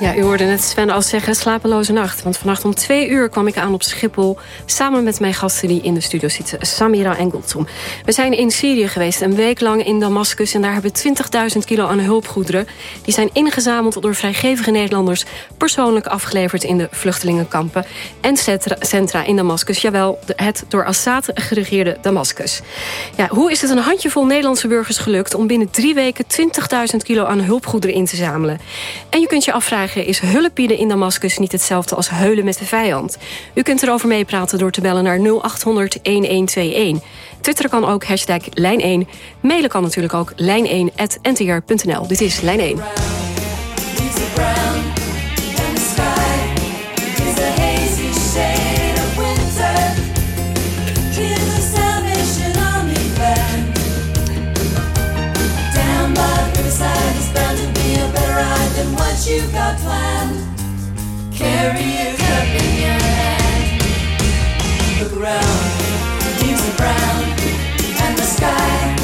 Ja, u hoorde net Sven al zeggen, slapeloze nacht. Want vannacht om twee uur kwam ik aan op Schiphol... samen met mijn gasten die in de studio zitten, Samira en. We zijn in Syrië geweest, een week lang in Damascus... en daar hebben we 20.000 kilo aan hulpgoederen. Die zijn ingezameld door vrijgevige Nederlanders... persoonlijk afgeleverd in de vluchtelingenkampen... en centra in Damascus. Jawel, het door Assad geregeerde Damascus. Ja, hoe is het een handjevol Nederlandse burgers gelukt... om binnen drie weken 20.000 kilo aan hulpgoederen in te zamelen? En je kunt je afvragen is hulp bieden in Damascus niet hetzelfde als heulen met de vijand? U kunt erover meepraten door te bellen naar 0800 1121. Twitter kan ook hashtag Lijn1. Mailen kan natuurlijk ook lijn1.ntr.nl. Dit is Lijn 1. You got planned. Carry your cup in your hand. Look around, leaves are brown, and the sky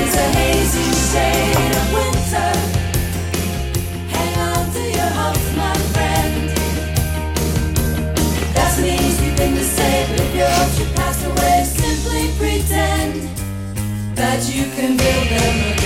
is a hazy shade of winter. Hang on to your hopes, my friend. That's an easy thing to say, but if your hopes should pass away, simply pretend that you can build them again.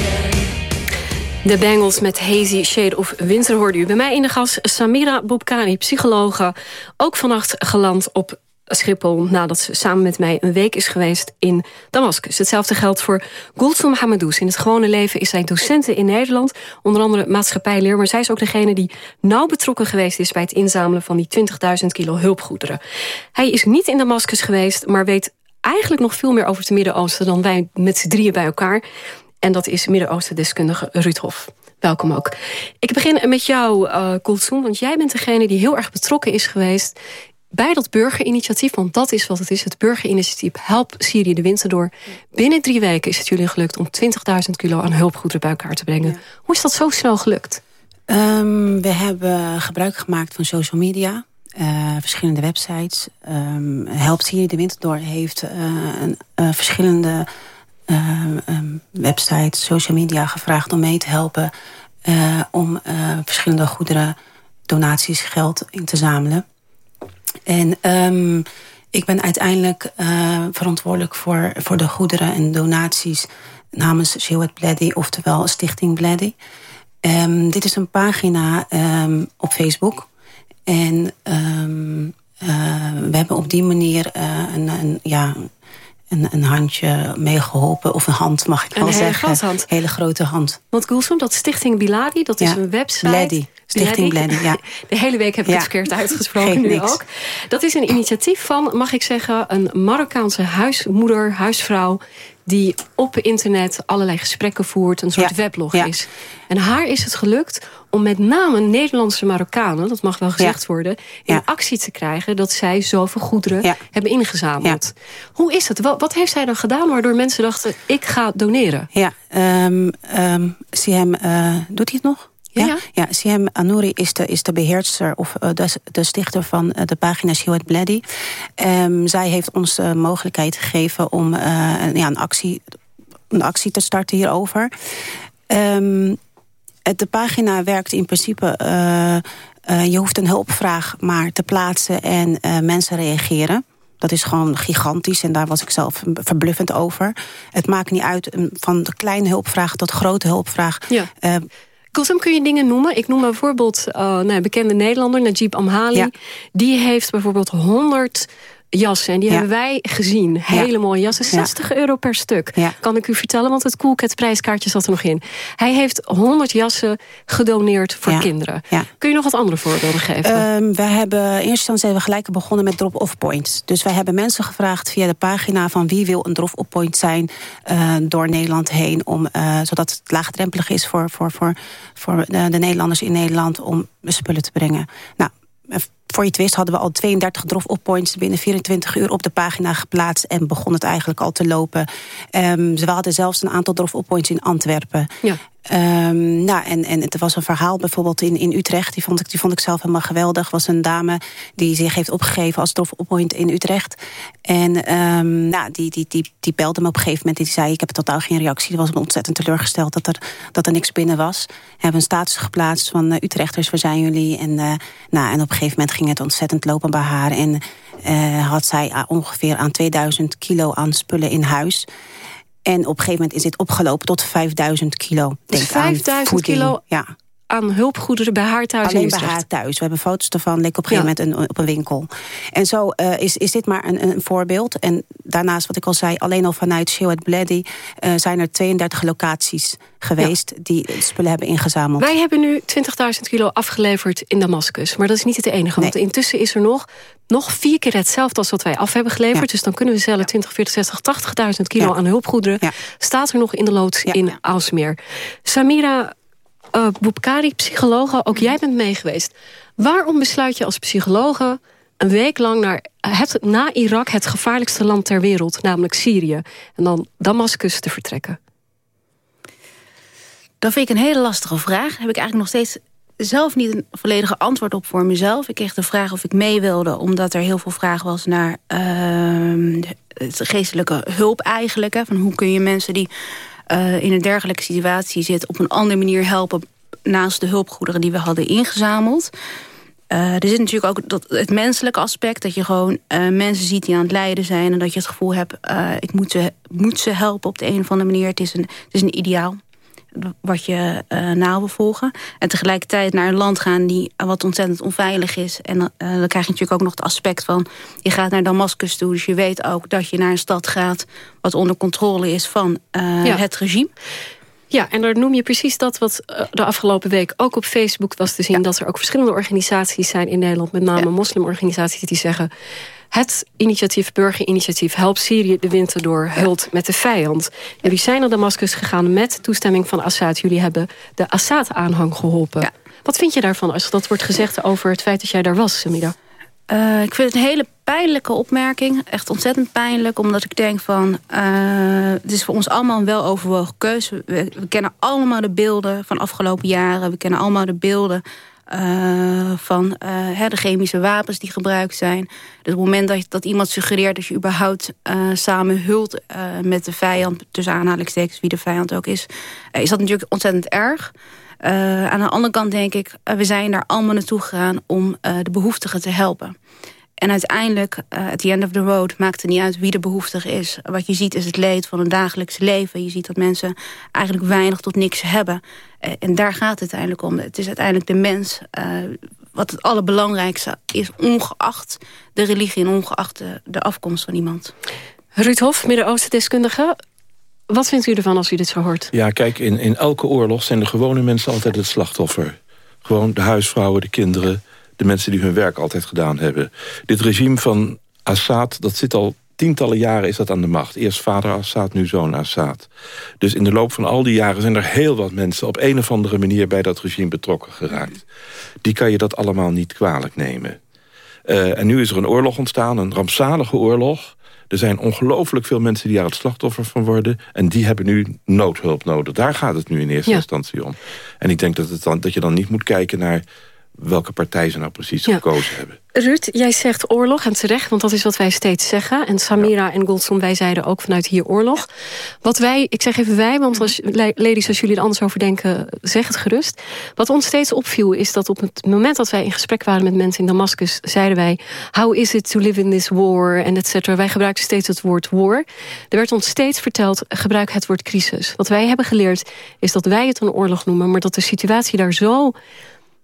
De Bengals met Hazy Shade of Winter hoorde u. Bij mij in de gas Samira Boubkani, psychologe. Ook vannacht geland op Schiphol nadat ze samen met mij een week is geweest in Damascus. Hetzelfde geldt voor Gulsum Hamadous. In het gewone leven is zij docente in Nederland, onder andere maatschappijleer, maar zij is ook degene die nauw betrokken geweest is bij het inzamelen van die 20.000 kilo hulpgoederen. Hij is niet in Damascus geweest, maar weet eigenlijk nog veel meer over het Midden-Oosten dan wij met z'n drieën bij elkaar. En dat is Midden-Oosten-deskundige Ruud Hof. Welkom ook. Ik begin met jou, uh, want jij bent degene die heel erg betrokken is geweest bij dat burgerinitiatief, want dat is wat het is, het burgerinitiatief Help Syrië de winter door. Binnen drie weken is het jullie gelukt om 20.000 kilo aan hulpgoederen bij elkaar te brengen. Hoe is dat zo snel gelukt? Um, we hebben gebruik gemaakt van social media. Uh, verschillende websites. Um, Help Syrië de winter door heeft uh, een, uh, verschillende um, websites, social media gevraagd om mee te helpen... Uh, om uh, verschillende goederen, donaties, geld in te zamelen. En um, ik ben uiteindelijk uh, verantwoordelijk voor, voor de goederen en donaties... namens Shewet Bleddy, oftewel Stichting Bleddy. Um, dit is een pagina op Facebook. En we hebben op die manier een, een ja, een, een handje meegeholpen. Of een hand, mag ik wel zeggen. Een hele grote hand. Want Gulsum, dat Stichting Biladi, dat is een website... Stichting Bladdy, ja. De hele week heb ik het verkeerd uitgesproken, nu ook. Dat is een initiatief van, mag ik zeggen... een Marokkaanse huismoeder, huisvrouw die op internet allerlei gesprekken voert. Een soort weblog is. En haar is het gelukt om met name Nederlandse Marokkanen... dat mag wel gezegd worden, in actie te krijgen... dat zij zoveel goederen hebben ingezameld. Hoe is het? Wat, wat, heeft zij dan gedaan waardoor mensen dachten... ik ga doneren? Ja, um, um, Siem, uh, doet hij het nog? Ja, ja. Siem Anouri is de, is de beheerster of uh, de, de, stichter van uh, de pagina Shiwat Bloody. Um, zij heeft ons de mogelijkheid gegeven om uh, ja, een, actie, een actie te starten hierover. Um, de pagina werkt in principe... je hoeft een hulpvraag maar te plaatsen en mensen reageren. Dat is gewoon gigantisch en daar was ik zelf verbluffend over. Het maakt niet uit van de kleine hulpvraag tot grote hulpvraag. Ja. Kulsum, kun je dingen noemen? Ik noem bijvoorbeeld uh, nou, bekende Nederlander, Najib Amhali. Die heeft bijvoorbeeld 100 jassen. En die hebben wij gezien. Hele mooie jassen. 60 euro per stuk. Kan ik u vertellen, want het Coolcat prijskaartje zat er nog in. Hij heeft 100 jassen gedoneerd voor kinderen. Kun je nog wat andere voorbeelden geven? Um, we hebben, in eerste instantie we gelijk begonnen met drop-off points. Dus wij hebben mensen gevraagd via de pagina van wie wil een drop-off point zijn uh, door Nederland heen. Om, uh, zodat het laagdrempelig is voor, voor, voor, voor de, de Nederlanders in Nederland om spullen te brengen. Nou, voor je twist hadden we al 32 drop-off points binnen 24 uur op de pagina geplaatst. En begon het eigenlijk al te lopen. Um, we hadden zelfs een aantal drop-off points in Antwerpen. Ja. Um, nou, en, en het was een verhaal bijvoorbeeld in, in Utrecht. Die vond, ik, die vond ik zelf helemaal geweldig. was een dame die zich heeft opgegeven als drop-off in Utrecht. En um, nou, die, die, die, die belde me op een gegeven moment. Die zei, ik heb totaal geen reactie. Die was me ontzettend teleurgesteld dat er, dat er niks binnen was. We hebben een status geplaatst van uh, Utrechters, waar zijn jullie? En, uh, nou, en op een gegeven moment ging het ontzettend lopen bij haar. En uh, had zij ongeveer aan 2000 kilo aan spullen in huis. En op een gegeven moment is dit opgelopen tot 5000 kilo. Dus 5000 kilo ja. Aan hulpgoederen bij haar thuis Alleen bij haar thuis. We hebben foto's ervan, leek op een gegeven moment een, op een winkel. En zo uh, is, is dit maar een, een voorbeeld. En daarnaast, wat ik al zei, alleen al vanuit Shewat Bloody... Uh, zijn er 32 locaties geweest die spullen hebben ingezameld. Wij hebben nu 20.000 kilo afgeleverd in Damascus. Maar dat is niet het enige, want intussen is er nog nog vier keer hetzelfde als wat wij af hebben geleverd. Dus dan kunnen we zellen 20, 40, 60, 80.000 kilo aan hulpgoederen. Staat er nog in de loods in Aalsmeer. Samira uh, Boepkari, psychologe, ook jij bent meegeweest. Waarom besluit je als psychologe een week lang naar het, na Irak het gevaarlijkste land ter wereld, namelijk Syrië, en dan Damascus te vertrekken? Dat vind ik een hele lastige vraag. Daar heb ik eigenlijk nog steeds zelf niet een volledige antwoord op voor mezelf. Ik kreeg de vraag of ik mee wilde, omdat er heel veel vraag was naar uh, geestelijke hulp eigenlijk. Hè, van hoe kun je mensen die uh, in een dergelijke situatie zitten op een andere manier helpen naast de hulpgoederen die we hadden ingezameld. Uh, er zit natuurlijk ook dat, het menselijke aspect. Dat je gewoon uh, mensen ziet die aan het lijden zijn. En dat je het gevoel hebt, ik moet ze, moet ze helpen op de een of andere manier. Het is een, het is een ideaal wat je uh, na wil volgen. En tegelijkertijd naar een land gaan die wat ontzettend onveilig is. En uh, dan krijg je natuurlijk ook nog het aspect van... je gaat naar Damascus toe, dus je weet ook dat je naar een stad gaat... wat onder controle is van uh, het regime. Ja, en daar noem je precies dat wat de afgelopen week ook op Facebook was te zien... dat er ook verschillende organisaties zijn in Nederland... met name moslimorganisaties die zeggen... Het initiatief, burgerinitiatief Help Syrië de winter door, hult met de vijand. Jullie zijn naar Damascus gegaan met toestemming van Assad. Jullie hebben de Assad-aanhang geholpen. Wat vind je daarvan als dat wordt gezegd over het feit dat jij daar was, Samida? Uh, ik vind het een hele pijnlijke opmerking. Echt ontzettend pijnlijk. Omdat ik denk van... Uh, het is voor ons allemaal een weloverwogen keuze. We, we, kennen allemaal de beelden van afgelopen jaren. We kennen allemaal de beelden uh, van uh, de chemische wapens die gebruikt zijn. Dus op het moment dat, dat iemand suggereert dat je überhaupt uh, samen hult met de vijand, tussen aanhalingstekens wie de vijand ook is, is dat natuurlijk ontzettend erg. aan de andere kant denk ik, we zijn daar allemaal naartoe gegaan om de behoeftigen te helpen. En uiteindelijk, uh, at the end of the road, maakt het niet uit wie de behoeftige is. Wat je ziet is het leed van een dagelijks leven. Je ziet dat mensen eigenlijk weinig tot niks hebben. Uh, en daar gaat het uiteindelijk om. Het is uiteindelijk de mens uh, wat het allerbelangrijkste is... ongeacht de religie en ongeacht de, de afkomst van iemand. Ruud Hof, Midden-Oosten-deskundige. Wat vindt u ervan als u dit zo hoort? Ja, kijk, in, in elke oorlog zijn de gewone mensen altijd het slachtoffer. Gewoon de huisvrouwen, de kinderen, de mensen die hun werk altijd gedaan hebben. Dit regime van Assad, dat zit al tientallen jaren is dat aan de macht. Eerst vader Assad, nu zoon Assad. Dus in de loop van al die jaren zijn er heel wat mensen... op een of andere manier bij dat regime betrokken geraakt. Die kan je dat allemaal niet kwalijk nemen. Uh, en nu is er een oorlog ontstaan, een rampzalige oorlog. Er zijn ongelooflijk veel mensen die daar het slachtoffer van worden. En die hebben nu noodhulp nodig. Daar gaat het nu in eerste ja. instantie om. En ik denk dat, het dan, dat je dan niet moet kijken naar welke partij ze nou precies gekozen hebben. Ruud, jij zegt oorlog en terecht, want dat is wat wij steeds zeggen. En Samira en Goldson, wij zeiden ook vanuit hier oorlog. Wat wij, ik zeg even wij, want als, ladies, als jullie er anders over denken, zeg het gerust. Wat ons steeds opviel is dat op het moment dat wij in gesprek waren met mensen in Damascus, zeiden wij, how is it to live in this war, en et cetera. Wij gebruikten steeds het woord war. Er werd ons steeds verteld, gebruik het woord crisis. Wat wij hebben geleerd is dat wij het een oorlog noemen, maar dat de situatie daar zo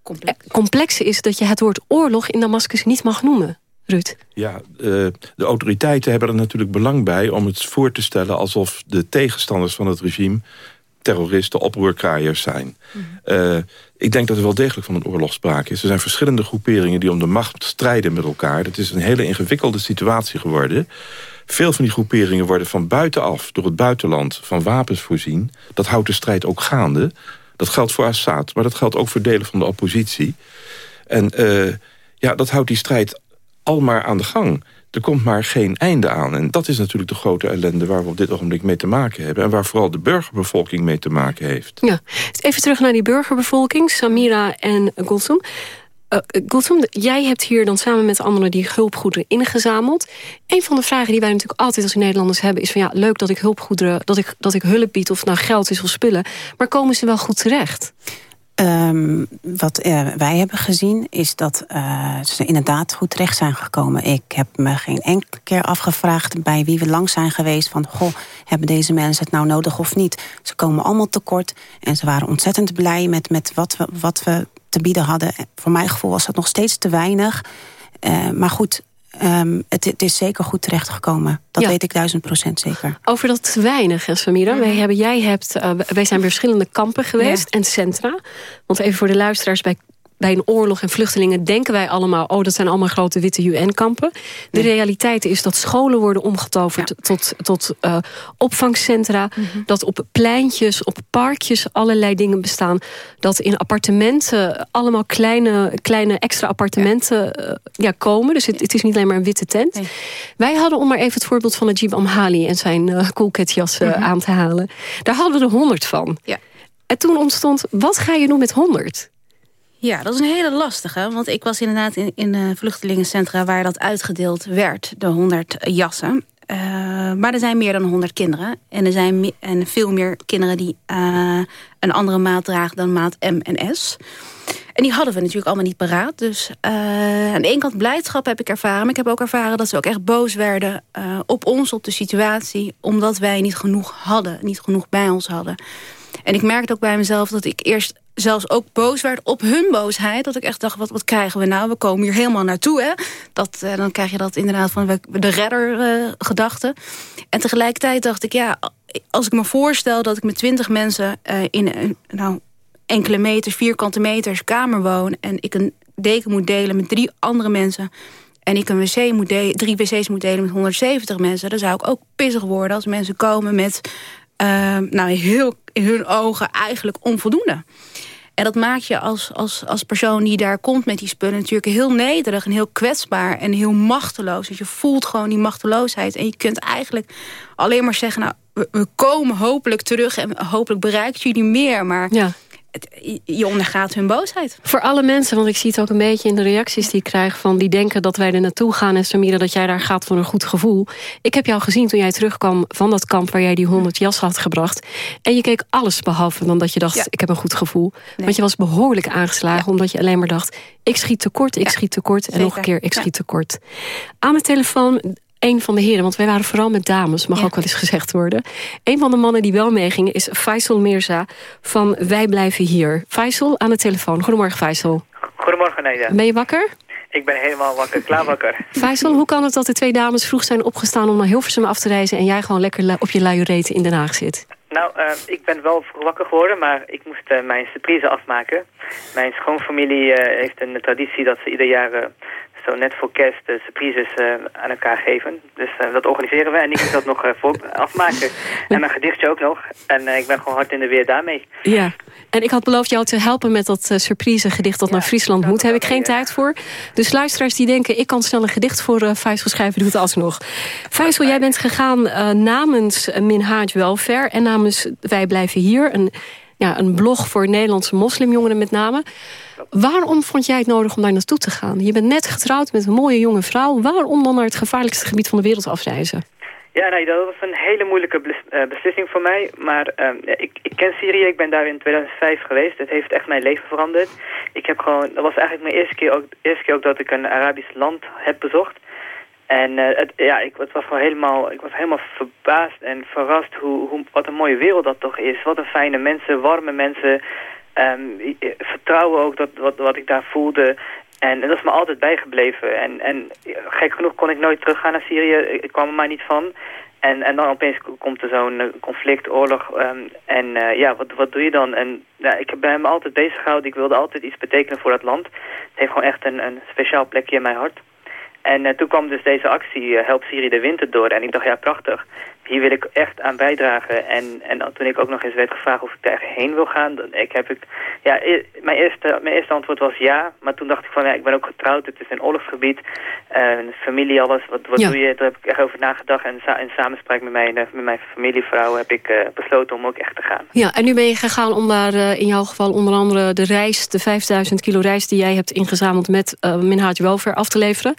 complex. complexe is dat je het woord oorlog in Damascus niet mag noemen. Ruud. Ja, uh, de autoriteiten hebben er natuurlijk belang bij... om het voor te stellen alsof de tegenstanders van het regime... terroristen, oproerkraaiers zijn. Mm -hmm. uh, ik denk dat er wel degelijk van een oorlog sprake is. Er zijn verschillende groeperingen die om de macht strijden met elkaar. Het is een hele ingewikkelde situatie geworden. Veel van die groeperingen worden van buitenaf, door het buitenland... van wapens voorzien. Dat houdt de strijd ook gaande. Dat geldt voor Assad, maar dat geldt ook voor delen van de oppositie. En uh, ja, dat houdt die strijd al maar aan de gang. Er komt maar geen einde aan. En dat is natuurlijk de grote ellende waar we op dit ogenblik mee te maken hebben. En waar vooral de burgerbevolking mee te maken heeft. Ja. Even terug naar die burgerbevolking. Samira en Gulsum. Uh, jij hebt hier dan samen met anderen die hulpgoederen ingezameld. Een van de vragen die wij natuurlijk altijd als Nederlanders hebben... is van ja, leuk dat ik hulpgoederen, dat ik, dat ik hulp bied... of nou geld is of spullen. Maar komen ze wel goed terecht? Um, wat uh, wij hebben gezien is dat uh, ze inderdaad goed terecht zijn gekomen. Ik heb me geen enkele keer afgevraagd bij wie we langs zijn geweest... van, goh, hebben deze mensen het nou nodig of niet? Ze komen allemaal tekort en ze waren ontzettend blij met, met wat, we, wat we te bieden hadden. Voor mijn gevoel was dat nog steeds te weinig. Uh, maar goed, um, het, het, is zeker goed terechtgekomen. Dat ja. weet ik duizend procent zeker. Over dat te weinig, Samira. Wij, hebben, jij hebt, uh, wij zijn bij verschillende kampen geweest ja. en centra. Want even voor de luisteraars, bij bij een oorlog en vluchtelingen denken wij allemaal... oh, dat zijn allemaal grote witte UN-kampen. De nee. realiteit is dat scholen worden omgetoverd ja. tot, tot uh, opvangcentra. Mm -hmm. Dat op pleintjes, op parkjes allerlei dingen bestaan. Dat in appartementen allemaal kleine, kleine extra appartementen ja. Uh, ja komen. Dus het, het, is niet alleen maar een witte tent. Nee. Wij hadden, om maar even het voorbeeld van Najib Amhali... en zijn uh, coolcatjas mm -hmm. aan te halen. Daar hadden we er honderd van. Ja. En toen ontstond, wat ga je doen met honderd? Ja, dat is een hele lastige. Want ik was inderdaad in, in uh, vluchtelingencentra... waar dat uitgedeeld werd, de 100 jassen. Uh, maar er zijn meer dan 100 kinderen. En er zijn en veel meer kinderen die uh, een andere maat dragen... dan maat M en S. En die hadden we natuurlijk allemaal niet paraat. Dus aan de ene kant blijdschap heb ik ervaren. Maar ik heb ook ervaren dat ze ook echt boos werden op ons, op de situatie. Omdat wij niet genoeg hadden, niet genoeg bij ons hadden. En ik merkte ook bij mezelf dat ik eerst zelfs ook boos werd op hun boosheid. Dat ik echt dacht, wat, wat krijgen we nou? We komen hier helemaal naartoe. Hè? Dat, uh, dan krijg je dat inderdaad van de redder-gedachte. Uh, en tegelijkertijd dacht ik, ja, als ik me voorstel... dat ik met twintig mensen uh, in nou, enkele meters, vierkante meters kamer woon... en ik een deken moet delen met drie andere mensen... en ik een wc moet drie wc's moet delen met 170 mensen... dan zou ik ook pissig worden als mensen komen met... nou, heel in hun ogen eigenlijk onvoldoende. En dat maakt je als, als, als persoon die daar komt met die spullen... natuurlijk heel nederig en heel kwetsbaar en heel machteloos. Dus je voelt gewoon die machteloosheid. En je kunt eigenlijk alleen maar zeggen... nou, we, we komen hopelijk terug en hopelijk bereikt jullie meer. Maar ja het, je ondergaat hun boosheid. Voor alle mensen, want ik zie het ook een beetje in de reacties die ik krijg... van die denken dat wij er naartoe gaan en Samira dat jij daar gaat voor een goed gevoel. Ik heb jou gezien toen jij terugkwam van dat kamp... waar jij die 100 jas had gebracht. En je keek alles behalve dan dat je dacht, ja. ik heb een goed gevoel. Nee. Want je was behoorlijk aangeslagen, ja. omdat je alleen maar dacht... ik schiet tekort, ik ja. schiet tekort en Zeker. nog een keer, ik schiet tekort. Aan de telefoon een van de heren, want wij waren vooral met dames, mag ja. ook wel eens gezegd worden. Een van de mannen die wel meegingen is Faisal Mirza van Wij Blijven Hier. Faisal aan de telefoon. Goedemorgen Faisal. Goedemorgen Neda. Ben je wakker? Ik ben helemaal wakker, klaar wakker. Faisal, hoe kan het dat de twee dames vroeg zijn opgestaan... om naar Hilversum af te reizen... en jij gewoon lekker op je luie reten in Den Haag zit? Nou, uh, ik ben wel wakker geworden, maar ik moest uh, mijn surprise afmaken. Mijn schoonfamilie uh, heeft een traditie dat ze ieder jaar zo net voor kerst de surprises aan elkaar geven. Dus dat organiseren we en ik moet dat nog voor afmaken. En een gedichtje ook nog. En ik ben gewoon hard in de weer daarmee. Ja, en ik had beloofd jou te helpen met dat surprise gedicht dat naar Friesland moet. Heb ik geen tijd voor. Dus luisteraars die denken, ik kan snel een gedicht voor uh, Faisal schrijven, doe het alsnog. Faisal, jij bent gegaan namens Minhaj Welfare en namens Wij Blijven Hier. Een, ja, een blog voor Nederlandse moslimjongeren met name. Waarom vond jij het nodig om daar naartoe te gaan? Je bent net getrouwd met een mooie jonge vrouw. Waarom dan naar het gevaarlijkste gebied van de wereld afreizen? Ja, nee, dat was een hele moeilijke eh, beslissing voor mij. Maar uh, ik, ik ken Syrië, ik ben daar in 2005 geweest. Het heeft echt mijn leven veranderd. Ik heb gewoon, dat was eigenlijk mijn eerste keer ook, eerste keer ook dat ik een Arabisch land heb bezocht. En het, ja, ik was gewoon helemaal, ik was helemaal verbaasd en verrast hoe, hoe, wat een mooie wereld dat toch is. Wat een fijne mensen, warme mensen. Um, vertrouwen ook, dat, wat, wat ik daar voelde. En, en dat is me altijd bijgebleven. En, en gek genoeg kon ik nooit teruggaan naar Syrië. Ik kwam er maar niet van. En, en dan opeens komt er zo'n eh, conflict, oorlog. Um, en uh, ja, wat, wat doe je dan? En ja, ik ben me altijd bezig gehouden. Ik wilde altijd iets betekenen voor dat land. Het heeft gewoon echt een, een speciaal plekje in mijn hart. En uh, toen kwam dus deze actie uh, Help Syrië de winter door. En ik dacht, ja, prachtig. Hier wil ik echt aan bijdragen. En, en toen ik ook nog eens werd gevraagd of ik daar heen wil gaan... Dan, ik heb ik, ja, mijn, eerste, mijn eerste antwoord was ja. Maar toen dacht ik van, ja, ik ben ook getrouwd. Het is een oorlogsgebied. Uh, familie, alles. Wat, wat doe je? Daar heb ik echt over nagedacht. En in samenspraak met mijn, met mijn familievrouw heb ik besloten om ook echt te gaan. Ja, en nu ben je gegaan om daar in jouw geval onder andere de reis... de 5000 kilo reis die jij hebt ingezameld met uh, Minhaj Welfare af te leveren...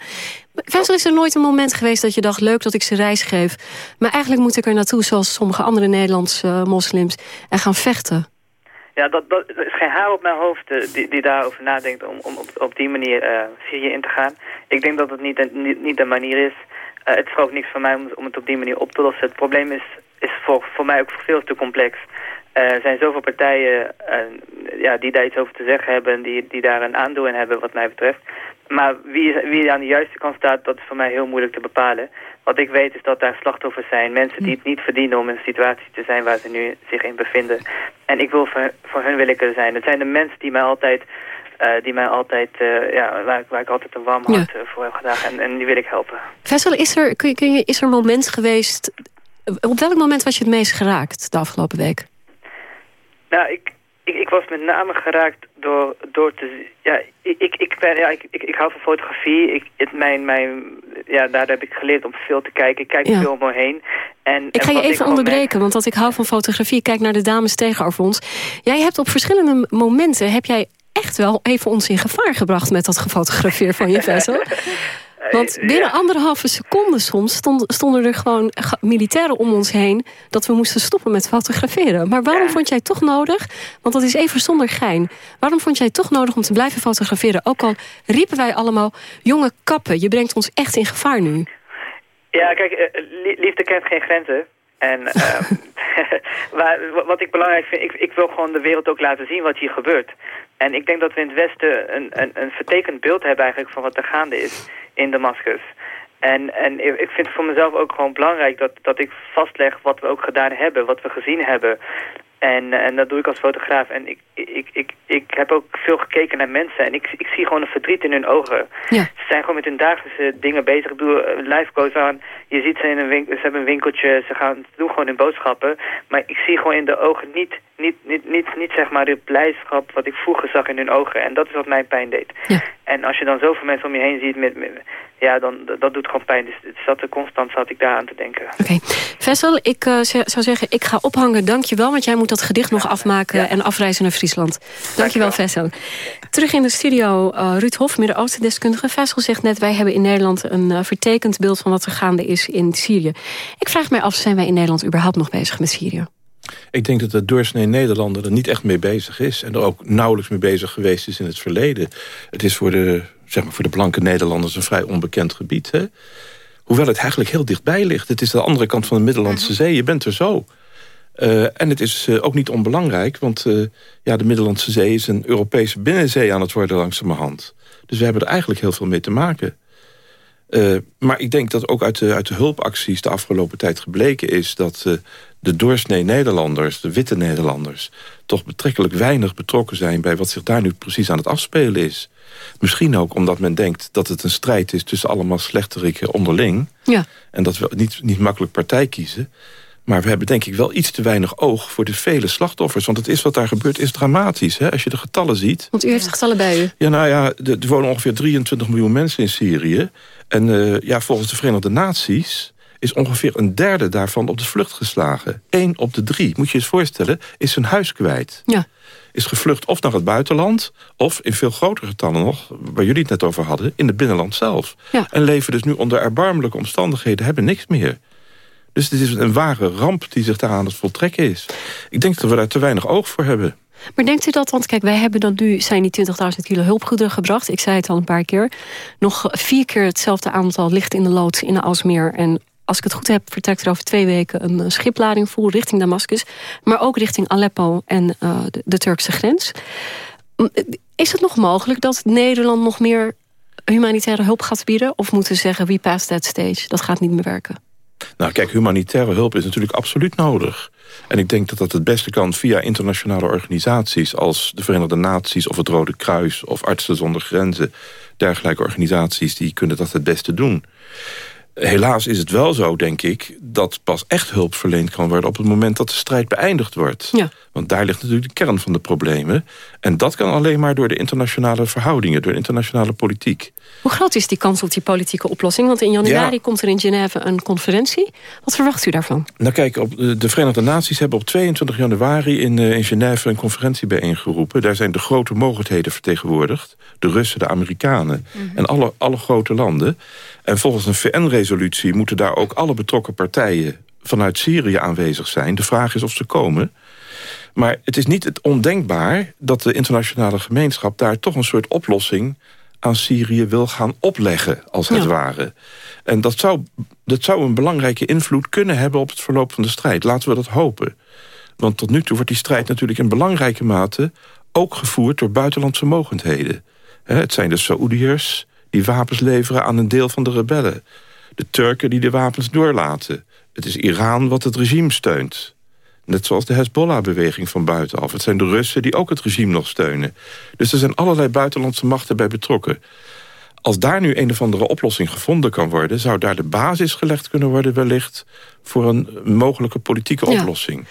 Vessel is er nooit een moment geweest dat je dacht... leuk dat ik ze reis geef. Maar eigenlijk moet ik er naartoe, zoals sommige andere Nederlandse uh, moslims... en gaan vechten. Ja, dat, dat is geen haar op mijn hoofd uh, die, die daarover nadenkt... om, om op, op die manier uh, Syrië in te gaan. Ik denk dat het niet, niet, niet de manier is. het is ook niks voor mij om, het op die manier op te lossen. Het probleem is, is voor, voor mij ook veel te complex. Er zijn zoveel partijen ja, die daar iets over te zeggen hebben... die, die daar een aandeel in hebben wat mij betreft. Maar wie, wie aan de juiste kant staat, dat is voor mij heel moeilijk te bepalen. Wat ik weet is dat daar slachtoffers zijn. Mensen die het niet verdienen om in een situatie te zijn waar ze nu zich in bevinden. En ik wil voor, voor hun wil ik er zijn. Het zijn de mensen die mij altijd... Uh, die mij altijd, uh, ja, waar, waar, ik altijd een warm hart ja. voor heb gedaan. En, en die wil ik helpen. Vessel, is er, kun je, kun je, is er een moment geweest... Op welk moment was je het meest geraakt de afgelopen week? Nou, ik, ik, ik, was met name geraakt door, door te... Ja, ik, ik, ik, ben, ja, ik, ik, ik hou van fotografie. Ik, het, mijn, mijn, ja, daar heb ik geleerd om veel te kijken. Ik kijk ja. veel om me heen. En, ik ga je even onderbreken, want dat ik hou van fotografie. Kijk naar de dames tegenover ons. Jij hebt op verschillende momenten... heb jij echt wel even ons in gevaar gebracht... met dat gefotografeer van je vessel. Want binnen anderhalve seconde soms stonden er gewoon militairen om ons heen... dat we moesten stoppen met fotograferen. Maar waarom vond jij toch nodig, want dat is even zonder gein... waarom vond jij toch nodig om te blijven fotograferen? Ook al riepen wij allemaal, jonge kappen, je brengt ons echt in gevaar nu. Ja, kijk, liefde kent geen grenzen. En uh, wat ik belangrijk vind, ik, ik wil gewoon de wereld ook laten zien wat hier gebeurt. En ik denk dat we in het Westen een, een, een vertekend beeld hebben eigenlijk van wat er gaande is in Damascus. En, en ik vind het voor mezelf ook gewoon belangrijk dat, dat ik vastleg wat we ook gedaan hebben, wat we gezien hebben. En, en dat doe ik als fotograaf. En ik, ik, ik, ik heb ook veel gekeken naar mensen. En ik, ik zie gewoon een verdriet in hun ogen. Ja. Ze zijn gewoon met hun dagelijkse dingen bezig. Ik bedoel, eh, aan. Je ziet ze in een winkel, ze hebben een winkeltje. Ze gaan doen gewoon hun boodschappen. Maar ik zie gewoon in de ogen niet, niet, niet, niet, niet zeg maar de blijdschap wat ik vroeger zag in hun ogen. En dat is wat mij pijn deed. Ja. En als je dan zoveel mensen om je heen ziet, met, met ja, dan, dat doet gewoon pijn. Dus het zat er constant zat ik daar aan te denken. Oké. Okay. Vessel, ik uh, zou zeggen, ik ga ophangen. Dank je wel, want jij moet dat gedicht nog afmaken ja. en afreizen naar Friesland. Dank je wel, Vessel. Terug in de studio, uh, Ruud Hof, Midden-Oosten-deskundige. Vessel zegt net, wij hebben in Nederland een uh, vertekend beeld van wat er gaande is in Syrië. Ik vraag mij af, zijn wij in Nederland überhaupt nog bezig met Syrië? Ik denk dat de doorsnee Nederlander er niet echt mee bezig is. En er ook nauwelijks mee bezig geweest is in het verleden. Het is voor de, zeg maar, voor de blanke Nederlanders een vrij onbekend gebied. Hè? Hoewel het eigenlijk heel dichtbij ligt. Het is de andere kant van de Middellandse Zee. Je bent er zo. Uh, en het is uh, ook niet onbelangrijk, want uh, ja, de Middellandse Zee... is een Europese binnenzee aan het worden langzamerhand. Dus we hebben er eigenlijk heel veel mee te maken. maar ik denk dat ook uit de, uit de hulpacties de afgelopen tijd gebleken is... dat de doorsnee Nederlanders, de witte Nederlanders... toch betrekkelijk weinig betrokken zijn bij wat zich daar nu precies aan het afspelen is. Misschien ook omdat men denkt dat het een strijd is tussen allemaal slechteriken onderling. Ja. En dat we niet, niet makkelijk partij kiezen. Maar we hebben denk ik wel iets te weinig oog voor de vele slachtoffers. Want het is wat daar gebeurt is dramatisch. Hè? Als je de getallen ziet. Want u heeft de getallen bij u. Ja, nou ja, er wonen ongeveer 23 miljoen mensen in Syrië. En uh, ja, volgens de Verenigde Naties is ongeveer een derde daarvan op de vlucht geslagen. Eén op de drie, moet je je eens voorstellen, is zijn huis kwijt. Ja. Is gevlucht of naar het buitenland... of in veel grotere getallen nog, waar jullie het net over hadden... in het binnenland zelf. Ja. En leven dus nu onder erbarmelijke omstandigheden, hebben niks meer. Dus het is een ware ramp die zich daar aan het voltrekken is. Ik denk dat we daar te weinig oog voor hebben. Maar denkt u dat, want kijk, wij hebben dan nu, zijn die 20.000 kilo hulpgoederen gebracht. Ik zei het al een paar keer. Nog vier keer hetzelfde aantal ligt in de loods in de Alsmeer. En als ik het goed heb, vertrekt er over twee weken een schiplading vol richting Damascus. Maar ook richting Aleppo en uh, de, Turkse grens. Is het nog mogelijk dat Nederland nog meer humanitaire hulp gaat bieden? Of moeten we zeggen, we pass that stage, dat gaat niet meer werken? Nou kijk, humanitaire hulp is natuurlijk absoluut nodig. En ik denk dat dat het beste kan via internationale organisaties... als de Verenigde Naties of het Rode Kruis of Artsen zonder Grenzen. Dergelijke organisaties die kunnen dat het beste doen. Helaas is het wel zo, denk ik, dat pas echt hulp verleend kan worden... op het moment dat de strijd beëindigd wordt. Ja. Want daar ligt natuurlijk de kern van de problemen. En dat kan alleen maar door de internationale verhoudingen... door de internationale politiek. Hoe groot is die kans op die politieke oplossing? Want in januari komt er in Genève een conferentie. Wat verwacht u daarvan? Nou kijk, op de Verenigde Naties hebben op 22 januari... in, uh, in Genève een conferentie bijeengeroepen. Daar zijn de grote mogelijkheden vertegenwoordigd. De Russen, de Amerikanen mm -hmm. en alle, alle grote landen... En volgens een VN-resolutie moeten daar ook alle betrokken partijen vanuit Syrië aanwezig zijn. De vraag is of ze komen. Maar het is niet het ondenkbaar dat de internationale gemeenschap... daar toch een soort oplossing aan Syrië wil gaan opleggen, als het ja. ware. En dat zou, dat zou een belangrijke invloed kunnen hebben op het verloop van de strijd. Laten we dat hopen. Want tot nu toe wordt die strijd natuurlijk in belangrijke mate... ook gevoerd door buitenlandse mogendheden. Het zijn de Saoediërs, die wapens leveren aan een deel van de rebellen. De Turken die de wapens doorlaten. Het is Iran wat het regime steunt. Net zoals de Hezbollah-beweging van buitenaf. Het zijn de Russen die ook het regime nog steunen. Dus er zijn allerlei buitenlandse machten bij betrokken. Als daar nu een of andere oplossing gevonden kan worden... zou daar de basis gelegd kunnen worden wellicht... voor een mogelijke politieke ja. oplossing.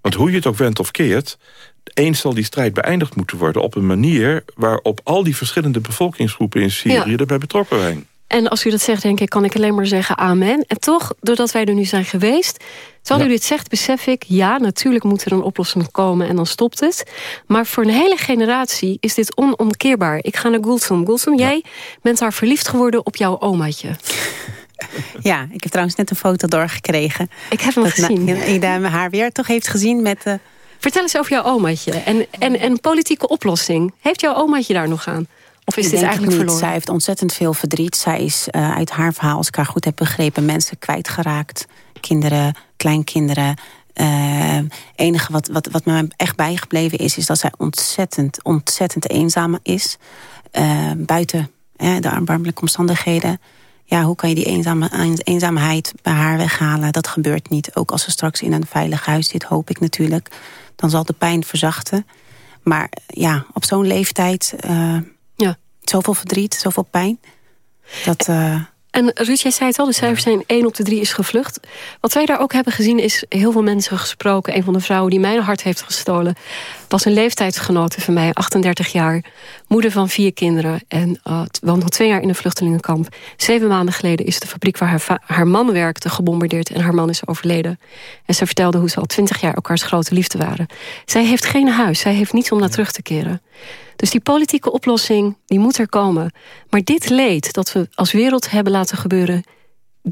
Want hoe je het ook wendt of keert... eens zal die strijd beëindigd moeten worden op een manier... waarop al die verschillende bevolkingsgroepen in Syrië ja. erbij betrokken zijn. En als u dat zegt, denk ik, kan ik alleen maar zeggen amen. En toch, doordat wij er nu zijn geweest... terwijl ja. u dit zegt, besef ik... ja, natuurlijk moet er een oplossing komen en dan stopt het. Maar voor een hele generatie is dit onomkeerbaar. Ik ga naar Gulsum. Gulsum, ja. jij bent daar verliefd geworden op jouw omaatje. Ja, ik heb trouwens net een foto doorgekregen. Ik heb hem dat gezien. Na, haar weer toch heeft gezien met... Uh... Vertel eens over jouw omaatje en, en, en politieke oplossing. Heeft jouw omaatje daar nog aan? Of is ik dit eigenlijk verloren? Zij heeft ontzettend veel verdriet. Zij is uh, uit haar verhaal, als ik haar goed heb begrepen... mensen kwijtgeraakt. Kinderen, kleinkinderen. Uh, enige wat, wat, wat me echt bijgebleven is... is dat zij ontzettend, ontzettend eenzaam is. Uh, buiten de erbarmelijke omstandigheden ja, hoe kan je die eenzame, eenzaamheid bij haar weghalen? Dat gebeurt niet. Ook als ze straks in een veilig huis zit, hoop ik natuurlijk. Dan zal de pijn verzachten. Maar ja, op zo'n leeftijd... Uh, ja. Zoveel verdriet, zoveel pijn. Dat... Uh, en Ruud, jij zei het al, de cijfers zijn 1 op de 3 is gevlucht. Wat wij daar ook hebben gezien is heel veel mensen gesproken. Een van de vrouwen die mijn hart heeft gestolen... was een leeftijdsgenote van mij, 38 jaar. Moeder van vier kinderen en uh, woont nog twee jaar in een vluchtelingenkamp. Zeven maanden geleden is de fabriek waar haar, haar man werkte gebombardeerd... en haar man is overleden. En ze vertelde hoe ze al twintig jaar elkaars grote liefde waren. Zij heeft geen huis, zij heeft niets om naar terug te keren. Dus die politieke oplossing, die moet er komen. Maar dit leed dat we als wereld hebben laten gebeuren...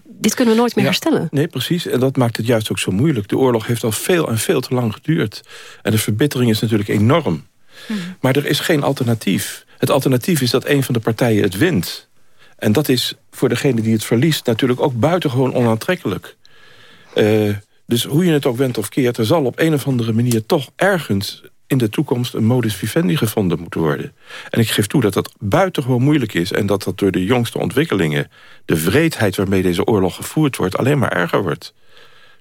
dit kunnen we nooit meer ja, herstellen. Nee, precies. En dat maakt het juist ook zo moeilijk. De oorlog heeft al veel en veel te lang geduurd. En de verbittering is natuurlijk enorm. Hmm. Maar er is geen alternatief. Het alternatief is dat een van de partijen het wint. En dat is voor degene die het verliest natuurlijk ook buitengewoon onaantrekkelijk. Uh, Dus hoe je het ook went of keert... er zal op een of andere manier toch ergens in de toekomst een modus vivendi gevonden moeten worden. En ik geef toe dat dat buitengewoon moeilijk is... en dat dat door de jongste ontwikkelingen... de vreedheid waarmee deze oorlog gevoerd wordt... alleen maar erger wordt.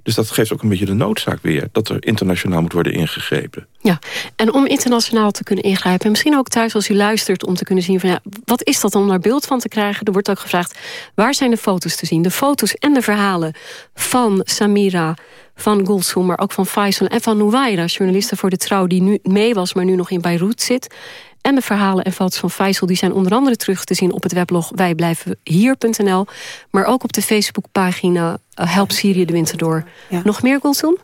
Dus dat geeft ook een beetje de noodzaak weer... dat er internationaal moet worden ingegrepen. Ja, en om internationaal te kunnen ingrijpen... en misschien ook thuis als u luistert om te kunnen zien... van ja, wat is dat om daar beeld van te krijgen? Er wordt ook gevraagd, waar zijn de foto's te zien? De foto's en de verhalen van Samira, van Gulsum... maar ook van Faisal en van Nouwaira, journaliste voor de Trouw... die nu mee was, maar nu nog in Beirut zit... En de verhalen en foto's van Faisal die zijn onder andere terug te zien op het weblog wijblijvenhier.nl. Maar ook op de Facebookpagina uh, Help Syrië de winter door. Nog meer, Gulsum?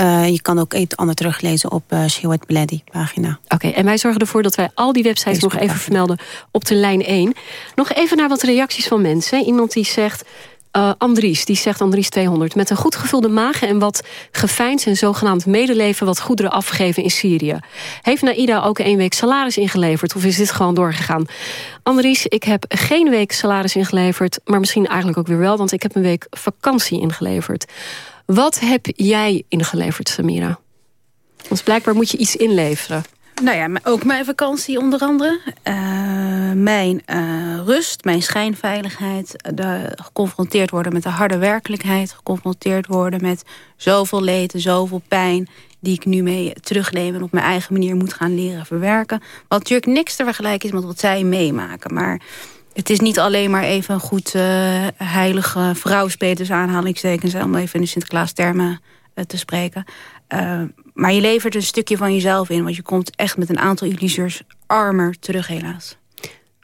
Uh, je kan ook het ander teruglezen op uh, Shiwet Bledi pagina. Oké, en wij zorgen ervoor dat wij al die websites nog even vermelden op de lijn 1. Nog even naar wat reacties van mensen. Iemand die zegt, uh, Andries, die zegt Andries 200... met een goed gevulde maag en wat gefijns en zogenaamd medeleven... wat goederen afgeven in Syrië. Heeft Naida ook één week salaris ingeleverd... of is dit gewoon doorgegaan? Andries, ik heb geen week salaris ingeleverd... maar misschien eigenlijk ook weer wel... want ik heb een week vakantie ingeleverd. Wat heb jij ingeleverd, Samira? Want blijkbaar moet je iets inleveren. Nou ja, ook mijn vakantie onder andere. Uh, mijn uh, rust, mijn schijnveiligheid. De, geconfronteerd worden met de harde werkelijkheid. Geconfronteerd worden met zoveel leed, zoveel pijn... die ik nu mee terugneem en op mijn eigen manier moet gaan leren verwerken. Wat natuurlijk niks te vergelijken is met wat zij meemaken. Maar het is niet alleen maar even een goed uh, heilige vrouwspeters aanhalingstekens... om even in de Sinterklaas termen te spreken. Maar je levert een stukje van jezelf in. Want je komt echt met een aantal illuseurs armer terug helaas.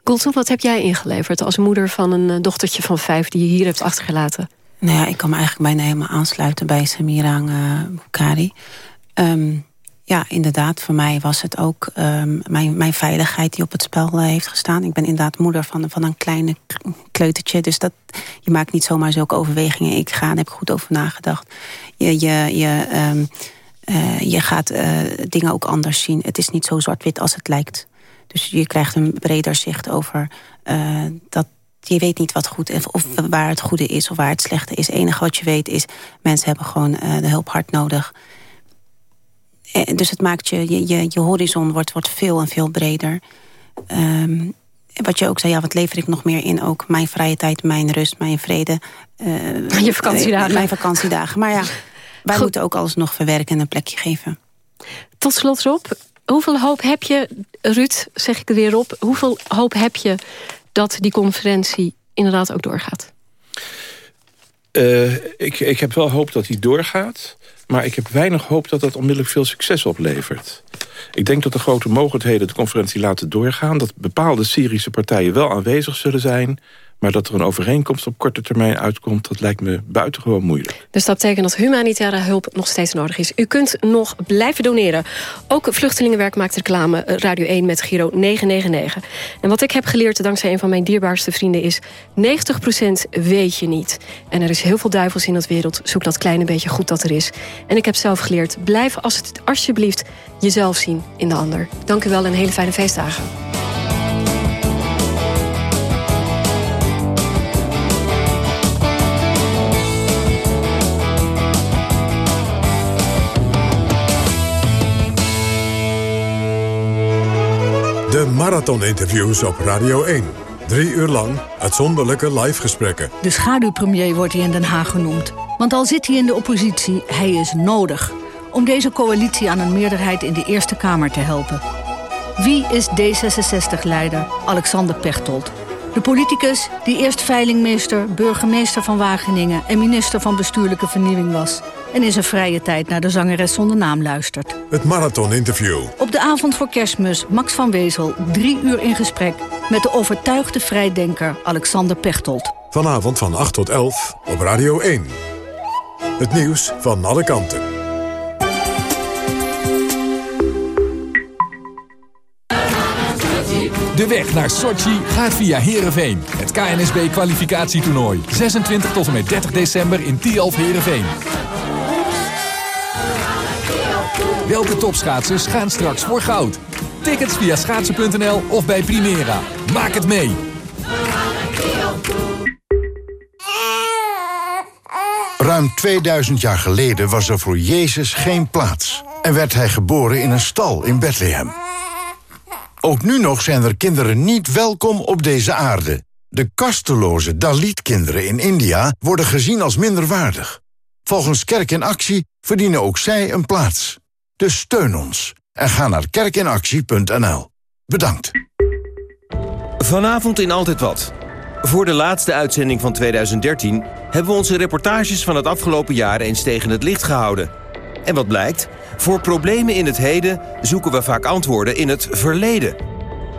Golson, wat heb jij ingeleverd als moeder van een eh, dochtertje van vijf... die je hier hebt achtergelaten? Nou ja, ik kan me eigenlijk bijna helemaal aansluiten bij Samirang uh, Bukhari. Um, ja, inderdaad, voor mij was het ook um, mijn, mijn veiligheid die op het spel uh, heeft gestaan. Ik ben inderdaad moeder van, van een kleine kleutertje. Dus dat, je maakt niet zomaar zulke overwegingen. Ik ga, daar heb ik goed over nagedacht. Je, je, je, um, uh, je gaat uh, dingen ook anders zien. Het is niet zo zwart-wit als het lijkt. Dus je krijgt een breder zicht over uh, dat je weet niet wat goed is, of waar het goede is of waar het slechte is. Het enige wat je weet is, mensen hebben gewoon de hulp hard nodig. Dus het maakt je, je, je, horizon wordt, wordt veel en veel breder. Um, wat je ook zei, ja, wat lever ik nog meer in? Ook mijn vrije tijd, mijn rust, mijn vrede. Je vakantiedagen. Mijn vakantiedagen. Maar ja, wij Goed. moeten ook alles nog verwerken en een plekje geven. Tot slot, Rob. Hoeveel hoop heb je, Ruud, zeg ik er weer op... hoeveel hoop heb je dat die conferentie inderdaad ook doorgaat? Uh, ik, ik heb wel hoop dat die doorgaat. Maar ik heb weinig hoop dat dat onmiddellijk veel succes oplevert. Ik denk dat de grote mogelijkheden de conferentie laten doorgaan... dat bepaalde Syrische partijen wel aanwezig zullen zijn... Maar dat er een overeenkomst op korte termijn uitkomt... dat lijkt me buitengewoon moeilijk. Dus dat betekent dat humanitaire hulp nog steeds nodig is. U kunt nog blijven doneren. Ook Vluchtelingenwerk maakt reclame eh, Radio 1 met Giro 999. En wat ik heb geleerd dankzij een van mijn dierbaarste vrienden is... 90% weet je niet. En er is heel veel duivels in dat wereld. Zoek dat kleine beetje goed dat er is. En ik heb zelf geleerd, blijf als het alsjeblieft jezelf zien in de ander. Dank u wel en hele fijne feestdagen. Marathoninterviews op Radio 1. Drie uur lang uitzonderlijke live gesprekken. De schaduwpremier wordt hij in Den Haag genoemd. Want al zit hij in de oppositie, hij is nodig... om deze coalitie aan een meerderheid in de Eerste Kamer te helpen. Wie is D66-leider Alexander Pechtold? De politicus die eerst veilingmeester, burgemeester van Wageningen... en minister van Bestuurlijke Vernieuwing was en in zijn vrije tijd naar de zangeres zonder naam luistert. Het Marathon-interview. Op de avond voor kerstmis Max van Wezel drie uur in gesprek... met de overtuigde vrijdenker Alexander Pechtold. Vanavond van 8 tot 11 op Radio 1. Het nieuws van alle kanten. De weg naar Sochi gaat via Heerenveen. Het KNSB-kwalificatietoernooi. 26 tot en met 30 december in Tialf Heerenveen. Welke topschaatsers gaan straks voor goud? Tickets via schaatsen.nl of bij Primera. Maak het mee! Ruim 2000 jaar geleden was er voor Jezus geen plaats... en werd hij geboren in een stal in Bethlehem. Ook nu nog zijn er kinderen niet welkom op deze aarde. De kasteloze Dalit-kinderen in India worden gezien als minderwaardig. Volgens Kerk in Actie verdienen ook zij een plaats. Dus steun ons en ga naar kerkinactie.nl. Bedankt. Vanavond in Altijd Wat. Voor de laatste uitzending van 2013 hebben we onze reportages van het afgelopen jaar eens tegen het licht gehouden. En wat blijkt? Voor problemen in het heden zoeken we vaak antwoorden in het verleden.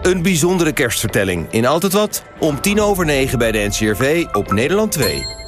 Een bijzondere kerstvertelling in Altijd Wat om tien over negen bij de NCRV op Nederland 2.